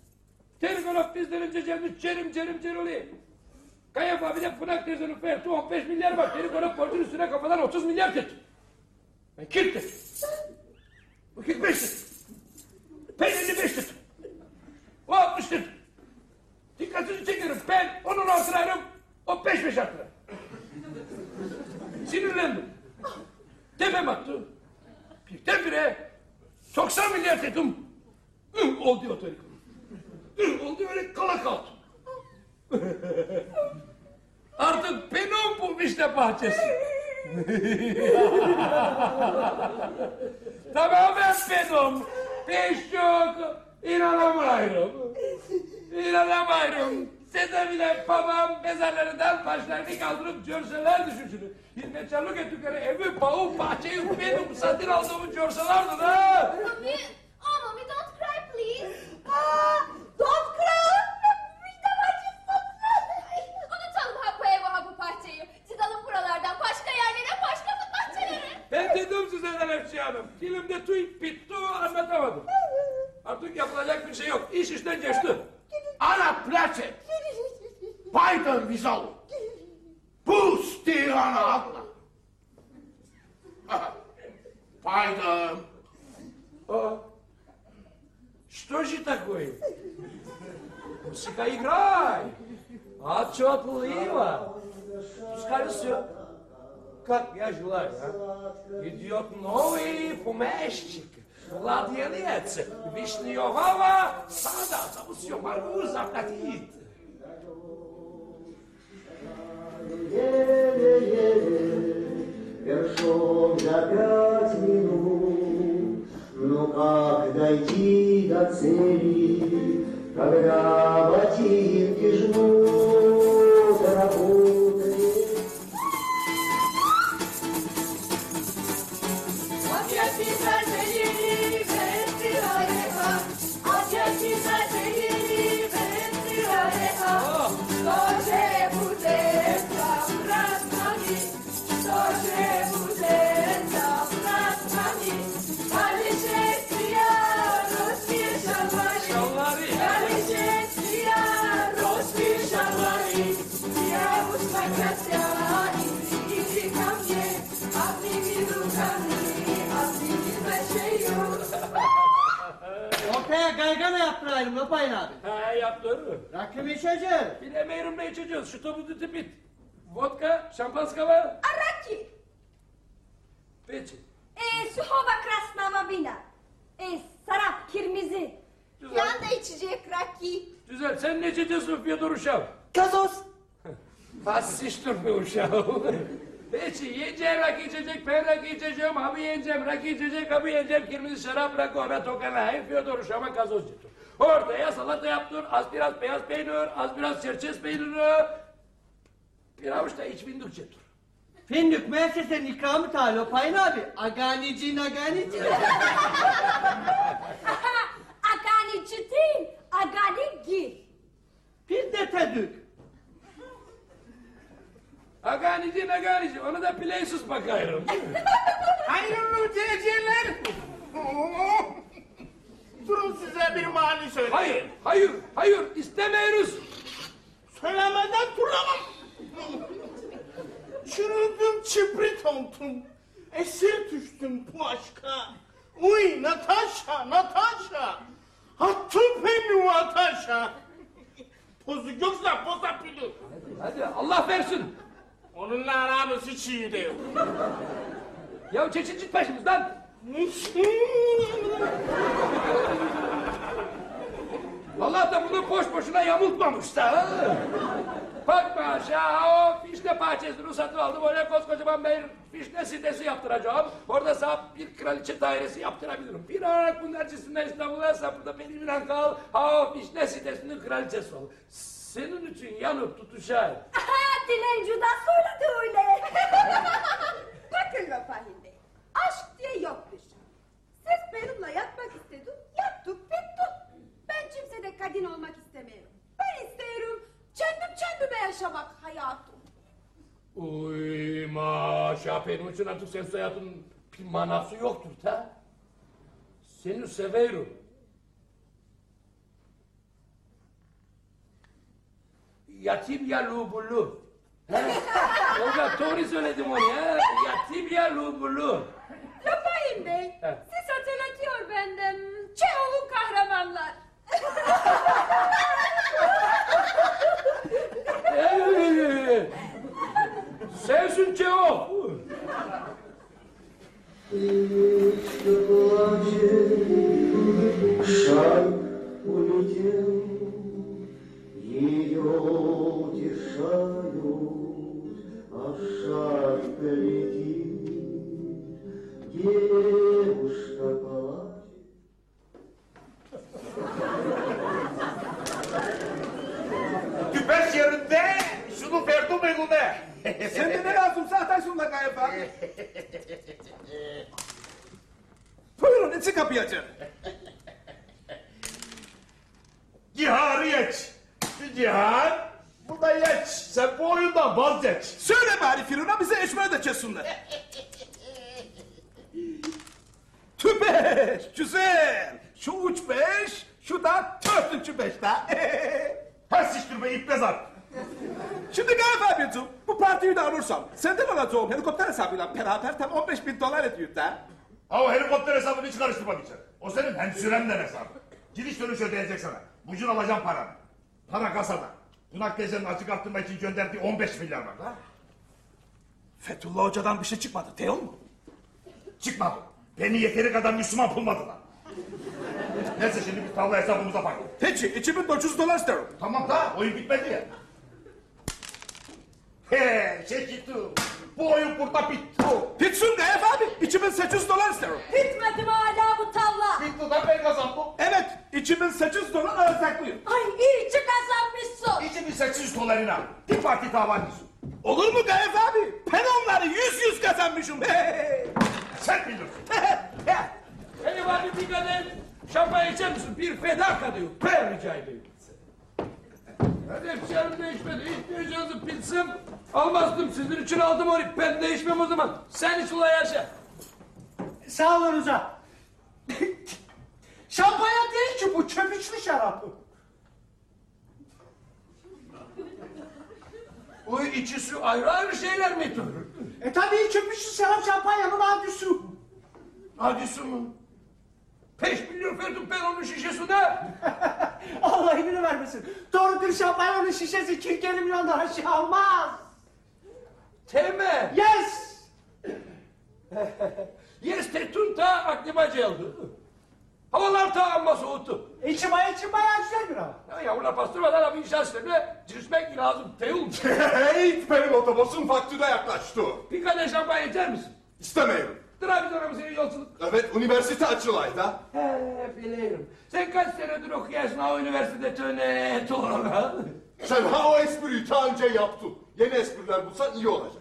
Telgraf bizlerince gelmiş cerim cerim ceruli. Kayafa bir de Pınak teyzenin ferti 15 milyar var. Telgraf borcun üstüne kafadan 30 milyar tut. Ben kilittim. Bu 45 tut. Ben 55 tut. O 60 tut. Dikkatini çekerim. Ben onun artırarım. O 5 5 artırar. Sinirlendim. Tepem attı. Birdenbire 90 milyar dedim. Ih, oldu o tarik. Oldu öyle kala kaldı. Artık benim bu işte bahçesi. Tamamen benim. Beş yok. İnanamıyorum. İnanamıyorum. Size bile babam mezarlarından başlarını kaldırıp görseler düşünsün. Hizmetçilik ettikleri evi, bağı, bahçeyi benim satın aldığımı görselerdi ha. Mami, oh mami don't cry please. Aa, size Nefsi Hanım. Dilimde tüy bitti anlatamadım. Artık yapılacak bir şey yok. İş işten geçti. Ana place. Biden vizal. Pusti ana atla. Biden. О, что же такое? Пускай играй. Отчетливо. Пускай все, как я желаю. а. Идет новый помещик. Владелец вишневого сада. За все могу заплатить. Пешком за пять минут, но как дойти до цели, когда ботинки жмут Ortaya gaygana yaptırayım Lopayın abi. Ha yaptı. Rakı mı içeceğiz? Bilemiyorum ne içeceğiz. Şu topu tutup bit. Vodka, şampanska var. Araki. Peki. E, suhova krasnava bina. E, sarap kırmızı. Güzel. Yan da içecek Raki. Güzel. Sen ne içeceksin Fyodor uşağım? Gazoz. Fasiştir be uşağım. Peki yiyeceğim rakı içecek, ben rakı içeceğim, abi yiyeceğim, rakı içecek, abi yiyeceğim, kırmızı şarap rakı ona tokana, hayır Fyodor uşağıma gazoz getir. Ortaya salata yaptır, az biraz beyaz peynir, az biraz çerçez peyniri. Bir avuç da iç bindik getir. Fındık müessesenin ikramı ta Lopayın abi. Aganici naganici. Agani ciddi, <laughs> agani gir. Bir de tedük. Aganici naganici, onu da playsuz bakıyorum. <laughs> Hayırlı geceler. Durun size bir mani söyle. hayır, hayır, hayır, istemiyoruz. Söylemeden duramam. Çürüdüm çiprit oldum. Esir düştüm bu aşka. Uy Natasha, Natasha. Attı beni Natasha. Pozu yoksa poza pilu. Hadi Allah versin. Onunla aramız hiç iyi değil. Ya çeçil git başımızdan. Allah da bunu boş boşuna yamultmamış da. ha? Bakma aşağı o fişne parçasını satın aldım. Öyle koskocaman bir fişne sitesi yaptıracağım. Orada sana bir kraliçe dairesi yaptırabilirim. Bir olarak bunun açısından İstanbul'a sapırda benimle kal. Ha o fişne sitesinin kraliçesi ol. Senin için yanıp tutuşayım. Aha Dilencu da söyledi öyle. <laughs> Bakın Fahim Bey. Aşk diye yok bir şey. Siz benimle yatmak istedin. Yattık bitti. Ben kimsede kadın olmak istemiyorum. Ben isterim kendim kendime yaşamak hayatım. Uy maşa benim için artık sen hayatın bir manası yoktur ta. Seni severim. Yatib ya lubulu. Olga doğru söyledim onu ya. Yatib ya lubulu. Yapayım bey. Ha. Siz hatırlatıyor benden. Çehov'un kahramanlar. Ee, Sensin Çehov. İşte bu acı şarkı unutayım Ее утешают, а шаг летит. Девушка плачет. Küpes yerinde, şunu verdim eline. Sen de ne lazımsa atarsın la Gayet abi. Buyurun için kapıyı açın. Cihan'ı geç. Şu Cihan, bu da geç. Sen bu oyundan vazgeç. Söyle bari Firun'a bize eşmeye de kessinler. <laughs> Tübeş, güzel. Şu üç beş, şu da dördüncü beş daha. <laughs> Ha siktir be ipne zar. Şimdi Gayet abicim, bu partiyi de alırsam, senden alacağım helikopter hesabıyla beraber tam 15 bin dolar ediyor da. O helikopter hesabını hiç karıştırma diyecek. O senin hemşirenden hesabı. Gidiş dönüş ödeyecek sana. Bucun alacağım paranı. Para kasada. Bunak teyzenin açık arttırma için gönderdiği 15 milyar var da. Fethullah Hoca'dan bir şey çıkmadı, değil mi? Çıkmadı. Beni yeteri kadar Müslüman bulmadılar. Neyse şimdi bir tavla hesabımıza bak. Peki, 2400 dolar isterim. Tamam da oyun bitmedi ya. He Şekitu. Bu oyun burada bitti. Bitsin Gayet abi, 2800 dolar isterim. Bitmedi mi hala bu tavla? Bitti de ben kazandım. Evet, 2800 dolar alacaklıyım. Ay iyi ki kazanmışsın. 2800 dolarına bir parti davancısı. Olur mu Gayet abi? Ben onları yüz yüz kazanmışım. Hey! Sen bilirsin. Hey var bir kadeh şampanya içer misin? Bir fedaka diyor. Ben rica ediyorum. Hadi hemşerim değişmedi. İhtiyacınızı bilsem almazdım. Sizin için aldım onu. Ben değişmem o zaman. Sen hiç olay yaşa. Sağ olun hocam. <laughs> Şampanya değil ki bu köpüklü şarap. O ikisi ayrı ayrı şeyler mi? E tabii köpüklü şarap şampanyanın adüsü. Hadisi mi? Beş milyon verdim ben onun şişesine. <laughs> Allah emrini vermesin. Doğru bir şampanyanın şişesi 40 milyon dolar şey almaz. Temel. Yes. <laughs> Yes tetun ta aklıma geldi. Havalar ta amma soğuttu. İçim ay içim bayağı güzel bir hava. Ya yavrular pastırmadan abi inşaat sistemine girişmek lazım mi? <laughs> Hey, benim otobüsün faktüre yaklaştı. Bir kadeh şampanya içer misin? İstemiyorum. Trabzon'a mı senin yolculuk? Evet, üniversite açılay da. He biliyorum. Sen kaç senedir okuyorsun ha üniversitede töne olarak? Sen ha o espriyi daha önce yaptın. Yeni espriler bulsan iyi olacak.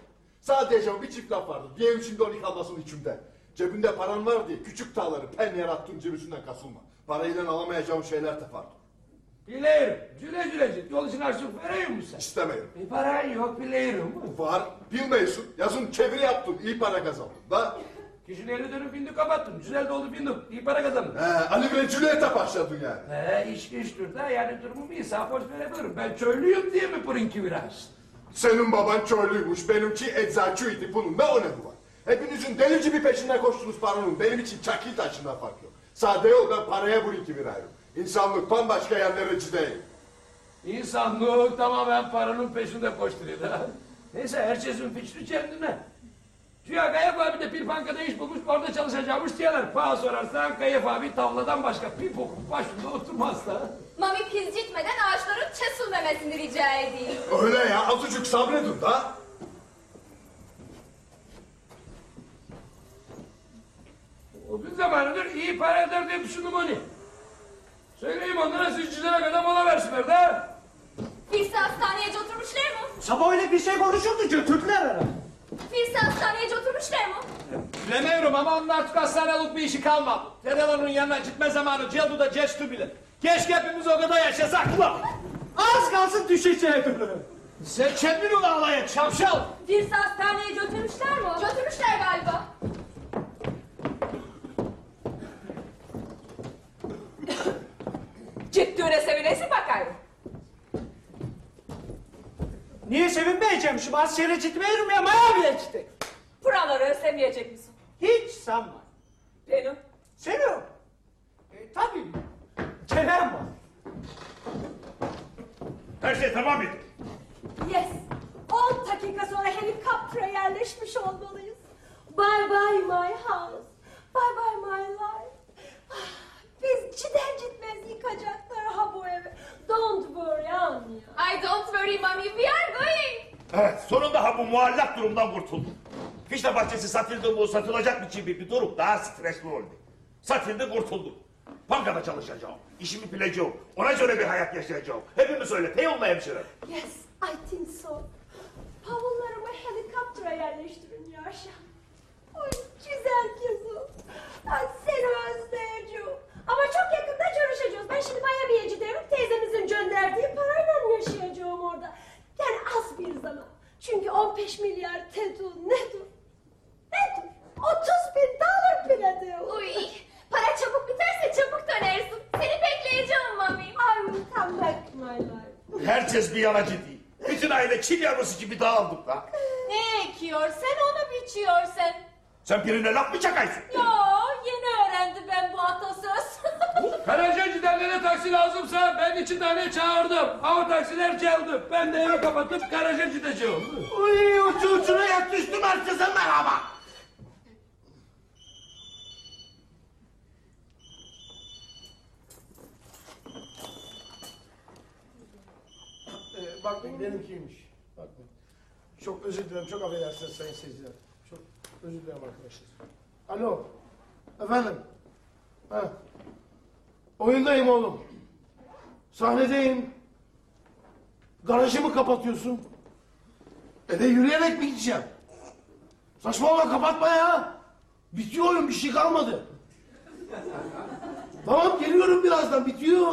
Sadece bir çift laf vardı. Diyelim şimdi onu kalmasın içimde. Cebinde paran var diye küçük tağları pen yarattığın cebisinden kasılma. Parayla alamayacağım şeyler de vardı. Biliyorum. Güle güle git. Yol için harçlık veriyor musun sen? İstemiyorum. E paran yok biliyorum. Var, bilmiyorsun. Yazın çeviri yaptın, iyi para kazandın. Da, Kişinin elini dönüp bindik kapattım. Güzel doldu bindik. İyi para kazandım. he, Ali ve Cüneyt'e başladın yani. He iş güçtür da yani durumumu insaf hoş verebilirim. Ben köylüyüm diye mi burunki biraz? Senin baban köylüymüş, benimki eczacıydı. Bunun ne önemi var? Hepinizin deli gibi peşinden koştunuz paranın. Benim için çakil taşından fark yok. Sade yol ben paraya bu iki bir ayrım. İnsanlık bambaşka yerlere cideyim. İnsanlık tamamen paranın peşinde koşturuyor <laughs> da. Neyse herkesin fikri kendine. Güya Gayef abi de bir bankada iş bulmuş, orada çalışacakmış diyorlar. Bana sorarsan Gayef abi tavladan başka bir bokun başında oturmaz da. Mami gitmeden ağaçların kesilmemesini rica edeyim. Öyle ya azıcık sabredin da. O gün zamanıdır iyi para eder diye düşündüm onu. Söyleyeyim onlara sizcilere kadar mola versinler de. Birisi hastaneye oturmuşlar mı? Sabah öyle bir şey konuşuldu götürdüler herhalde. Birisi hastaneye oturmuşlar mı? Bilemiyorum ama onun artık hastanelik bir işi kalmadı. Telefonun yanına gitme zamanı Celdu da geçti bile. Keşke hepimiz o kadar yaşasak lan. Az kalsın düşecektim. Sen kendini ağlayan çapşal. Birisi hastaneye götürmüşler mi? Götürmüşler galiba. <coughs> Gittiğine sevinesi bakayım. Niye sevinmeyeceğim? Askere gitmiyorum ya Miami'ye gittik. Buraları özlemeyecek misin? Hiç sanma. Benim. Seviyorum. E, tabii. Kerem var. Her şey tamam mıydı? Yes. 10 dakika sonra helikoptere yerleşmiş olmalıyız. Bye bye my house. Bye bye my life. Ah, Biz cidden gitmez yıkacaklar ha bu evi. Don't worry Anya. I don't worry mommy, we are going. Evet sonunda ha bu muallak durumdan kurtuldum. Fişne bahçesi satıldı mı satılacak mı gibi bir durum daha stresli oldu. Satıldı kurtuldum. Bankada çalışacağım. İşimi bileceğim. Ona göre bir hayat yaşayacağım. Hepimiz öyle. Mi hemşire? Yes, I think so. Bavullarımı helikoptere yerleştirin Yaşa. Oy güzel kızım. Ay seni özleyeceğim. Ama çok yakında. Ben şimdi Miami'ye gidiyorum. Teyzemizin gönderdiği parayla yaşayacağım orada. Yani az bir zaman. Çünkü 15 milyar tedu nedir? Nedir? 30 bin dolar bile diyor. Uy, para çabuk biterse çabuk dönersin. Seni bekleyeceğim mami. I will come back my life. Herkes bir yana ciddi. Bütün aile çil yavrusu gibi dağıldık da. Ne ekiyor sen onu biçiyorsun. Sen birine laf mı çakaysın? Yo, yeni öğrendim ben bu atasöz. Karaca gidenlere taksi lazımsa ben iki tane çağırdım. Ama taksiler geldi. Ben de evi kapatıp garaja gideceğim. Uy ucu ucuna yatıştım herkese merhaba. Ee, bakmayın benimkiymiş. Bakmayın. Çok özür dilerim, çok affedersiniz sayın seyirciler. Özür dilerim arkadaşlar. Alo, efendim. Ha. Oyundayım oğlum. Sahnedeyim. Garajımı kapatıyorsun. E de yürüyerek mi gideceğim? Saçmalama kapatma ya. Bitiyor oyun bir şey kalmadı. Tamam geliyorum birazdan bitiyor.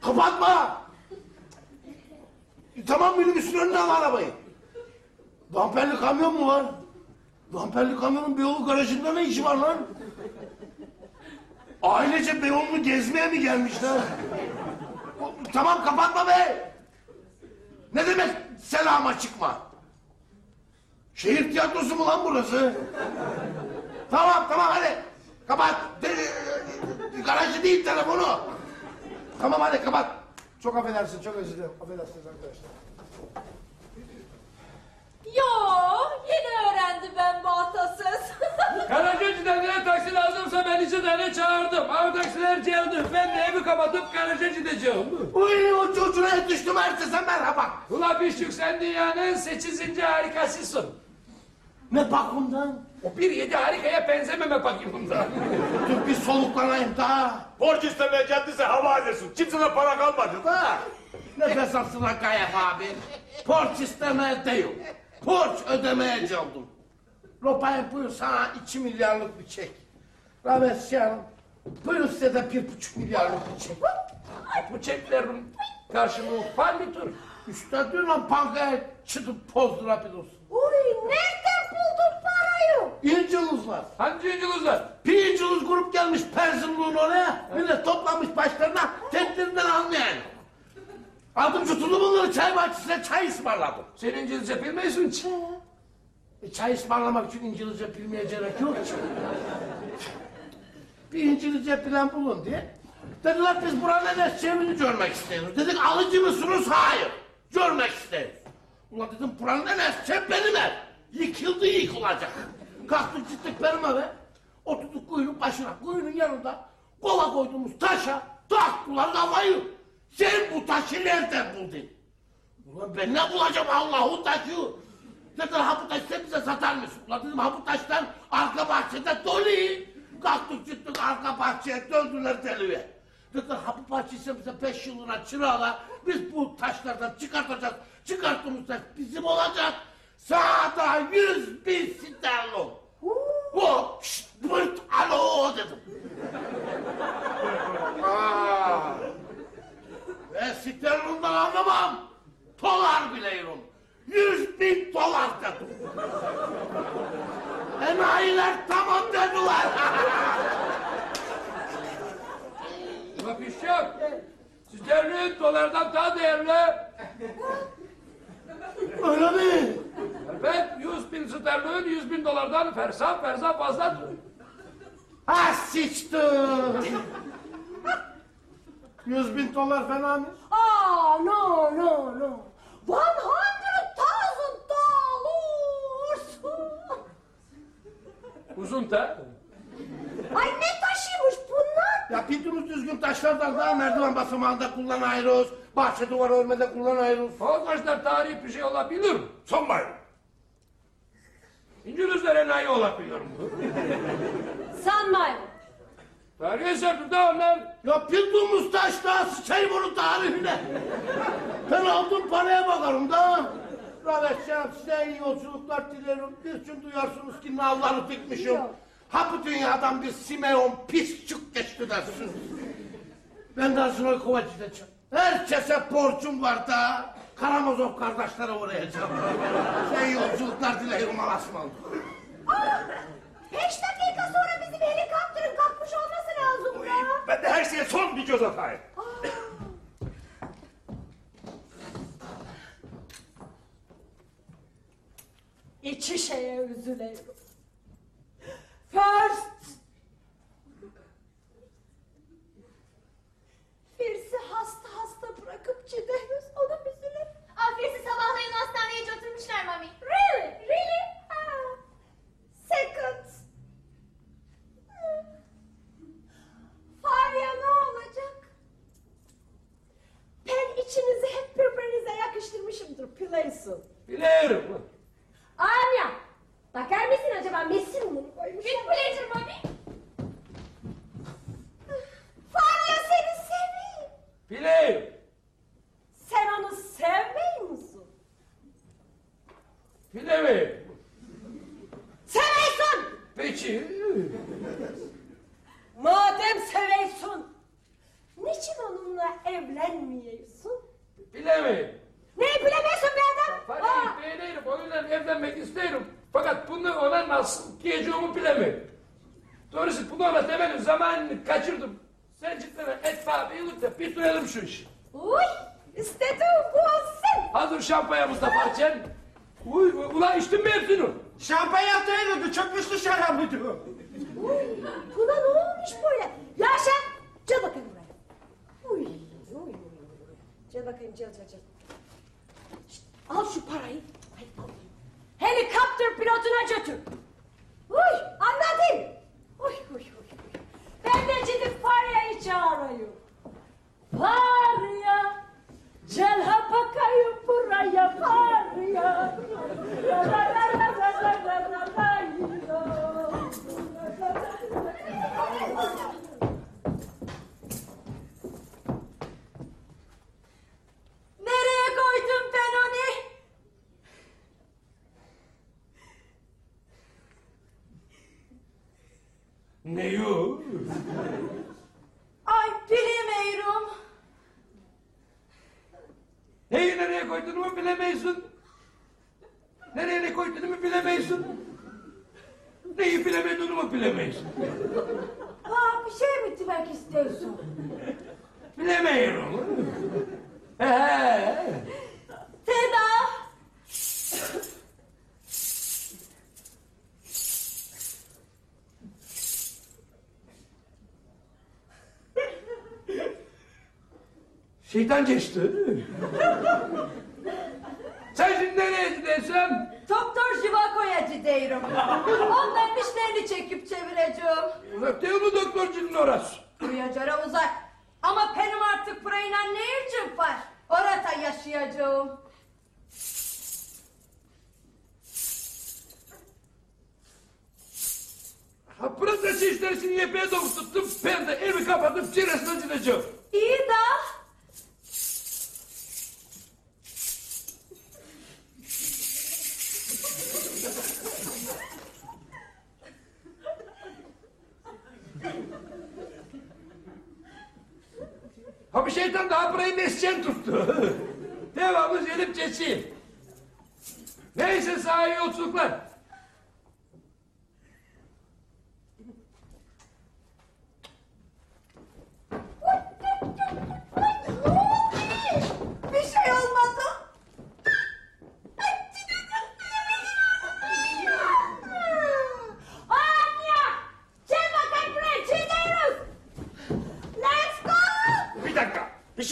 Kapatma. E, Tamam minibüsün önüne al arabayı. Damperli kamyon mu var? Damperli kamyonun Beyoğlu garajında ne işi var lan? Ailece Beyoğlu'nu gezmeye mi gelmişler? Tamam kapatma be! Ne demek selama çıkma? Şehir tiyatrosu mu lan burası? Tamam tamam hadi. Kapat. Garajı değil telefonu. Tamam hadi kapat. Çok affedersin, çok özür dilerim. Affedersiniz arkadaşlar. Yo, yeni öğrendim ben bu atasöz. <laughs> Karaca gidenlere taksi lazımsa ben iki tane çağırdım. Ama taksiler geldi. Ben de evi kapatıp garaja gideceğim. Uy o çocuğuna düştüm herkese merhaba. Ulan Bişük sen dünyanın sekizinci harikasısın. Ne bakımdan? O bir yedi harikaya benzememe bakımından. <laughs> Dur bir soluklanayım daha. Borç istemeye geldiyse havale etsin. Kimseden para kalmadı da. Nefes alsın Gayef abi. Borç istemeye değil. Borç ödemeye geldim. Lopayım buyur sana iki milyarlık bir çek. Rahmetli hanım. Buyur size de bir buçuk milyarlık bir çek. Bu çeklerin karşılığı palmitur. Üstad lan bankaya çıkıp pozdur rapidos. Uy nereden buldun parayı? İncilizler. Hangi yüzyılızlar? Piyinciliz grup gelmiş Perzimluğun oraya. Millet toplamış başlarına tedbirinden almayan. Aldım tutuldu bunları çay bahçesine çay ısmarladım. Sen İngilizce bilmiyorsun ki. E, çay ısmarlamak için İngilizce bilmeye gerek yok ki. Bir İngilizce plan bulun diye Dediler biz buranın eşeğini görmek istiyoruz. Dedik alıcı mısınız? Hayır. Görmek istiyoruz. Ulan dedim buranın en eşeği benim ev. Yıkıldı yıkılacak. Kalktık gittik benim eve. Oturduk kuyunun başına. Kuyunun yanında kola koyduğumuz taşa taktılar kafayı. Sen bu taşı nereden buldun? Ulan ben ne bulacağım Allah'ın taşı? Dediler ha bu taşı sen bize satar mısın? Ulan dedim ha bu taşlar arka bahçede dolu. Kalktık gittik arka bahçeye döndüler deliye. Dediler ha bu bahçeyi sen bize beş yıllığına çırağla. Biz bu taşlardan çıkartacağız. Çıkarttığımızda bizim olacak. Sağda yüz bin sterlin. Bu şşt bırt alo dedim. Aa, ben sterlinden anlamam. Dolar biliyorum. Yüz bin dolar dedim. Enayiler tamam dediler. Bak iş yok. Sterlin dolardan daha değerli. Öyle mi? Evet, 100 bin sterlin 100 bin dolardan fersa fersa fazladır. Ha sıçtım. Yüz bin dolar fena mı? Ah, no, no, no. One hundred thousand dollars. Uzun da. Ay ne taşıymış bunlar? Ya bildiğimiz düzgün taşlardan daha merdiven basamağında kullanıyoruz. Bahçe duvarı örmede kullanıyoruz. O taşlar tarihi bir şey olabilir. Sanmayın. İngilizler enayi olabilir mi? Sanmayın. Tarihi eserdir de onlar. Ya bildiğimiz taş daha sıçayım onun tarihine. ben aldığım paraya bakarım da. Rahmetcan size iyi yolculuklar dilerim. Bir gün duyarsınız ki nalları dikmişim. Ha bu dünyadan bir Simeon pis çık geçti dersiniz. Ben de Arsenal Kovac gideceğim. Herkese borcum var da. Karamazov kardeşlere uğrayacağım. Size iyi yolculuklar dilerim. Ah, beş dakika sonra bizim helikopterin kalkmış olması lazım ya. Ben de her şeye son bir göz atayım. İki şeye üzülüyorum. First. Birisi hasta hasta bırakıp gidiyoruz. Ona üzülüyorum. Afiyesi sabahleyin hastaneye götürmüşler mami. Really? Really? Ah. Second. Farya ne olacak? Ben içinizi hep birbirinize yakıştırmışımdır Playson. Bilirim. Anya, bakar mısın acaba Messi Şeytan geçti. Sen şimdi nereye gidiyorsun? Doktor Jivako'ya gidiyorum. Onların işlerini çekip çevireceğim. Uzak değil mi doktorcunun orası? Duyacara uzak. Ama benim artık burayla ne ilgim var? Orada yaşayacağım. Ha burası işlerini yapmaya doğru tuttum. Ben de evi kapatıp çiresine gideceğim.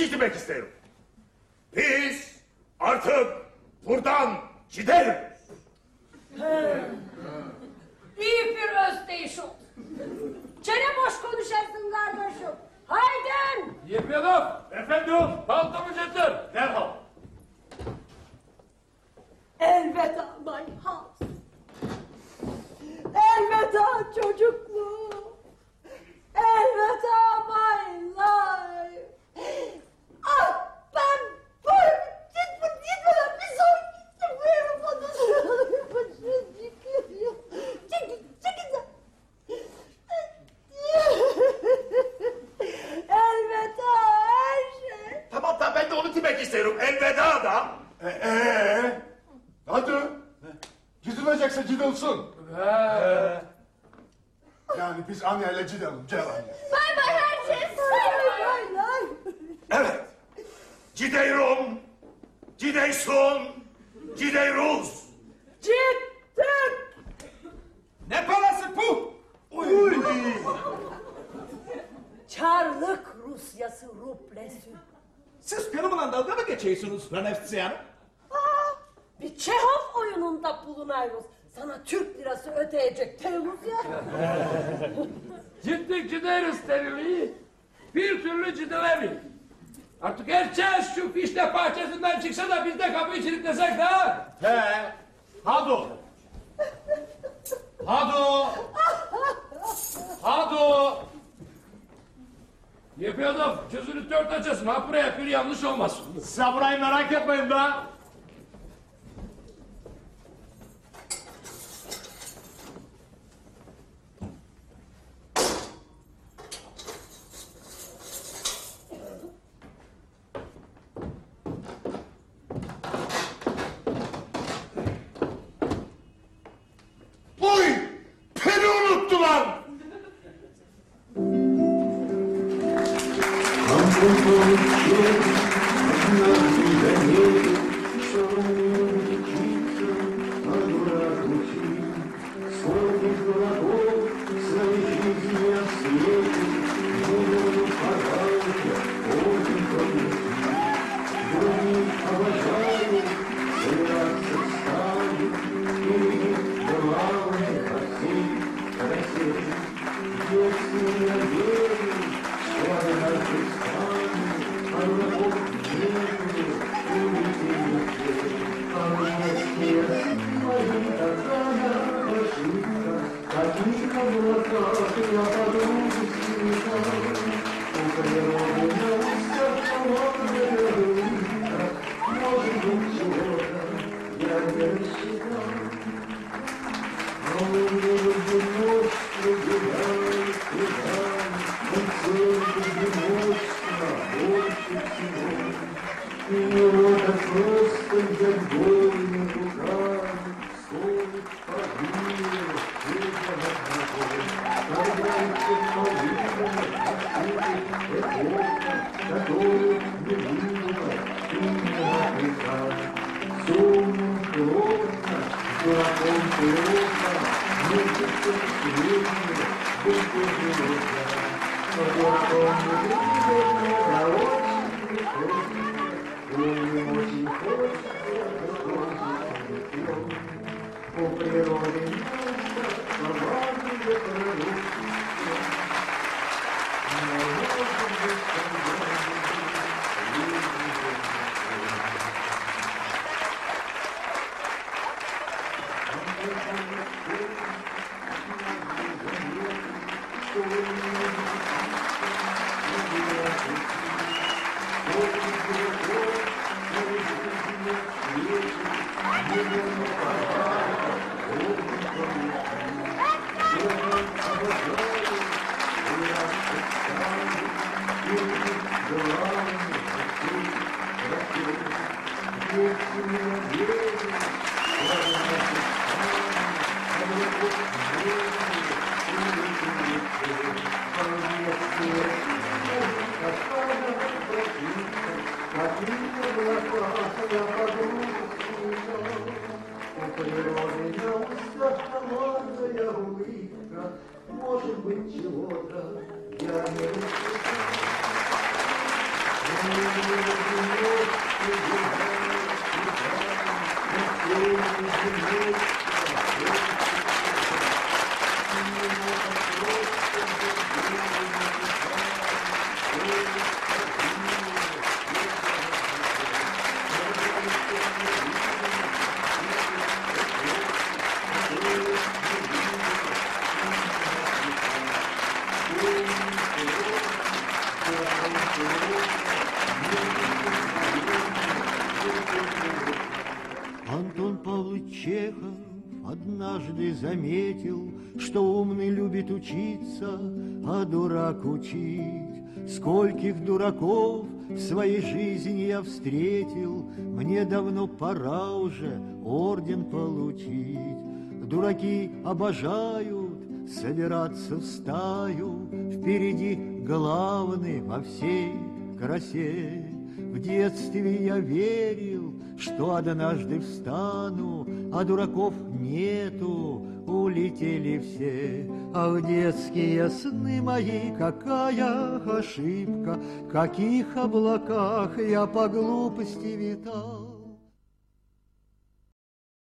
şey demek isterim. Biz artık buradan gidelim. В своей жизни я встретил, мне давно пора уже орден получить. Дураки обожают собираться в стаю, впереди главный во всей красе. В детстве я верил, что однажды встану, а дураков нету, улетели все. А в детские сны мои какая ошибка, в каких облаках я по глупости витал.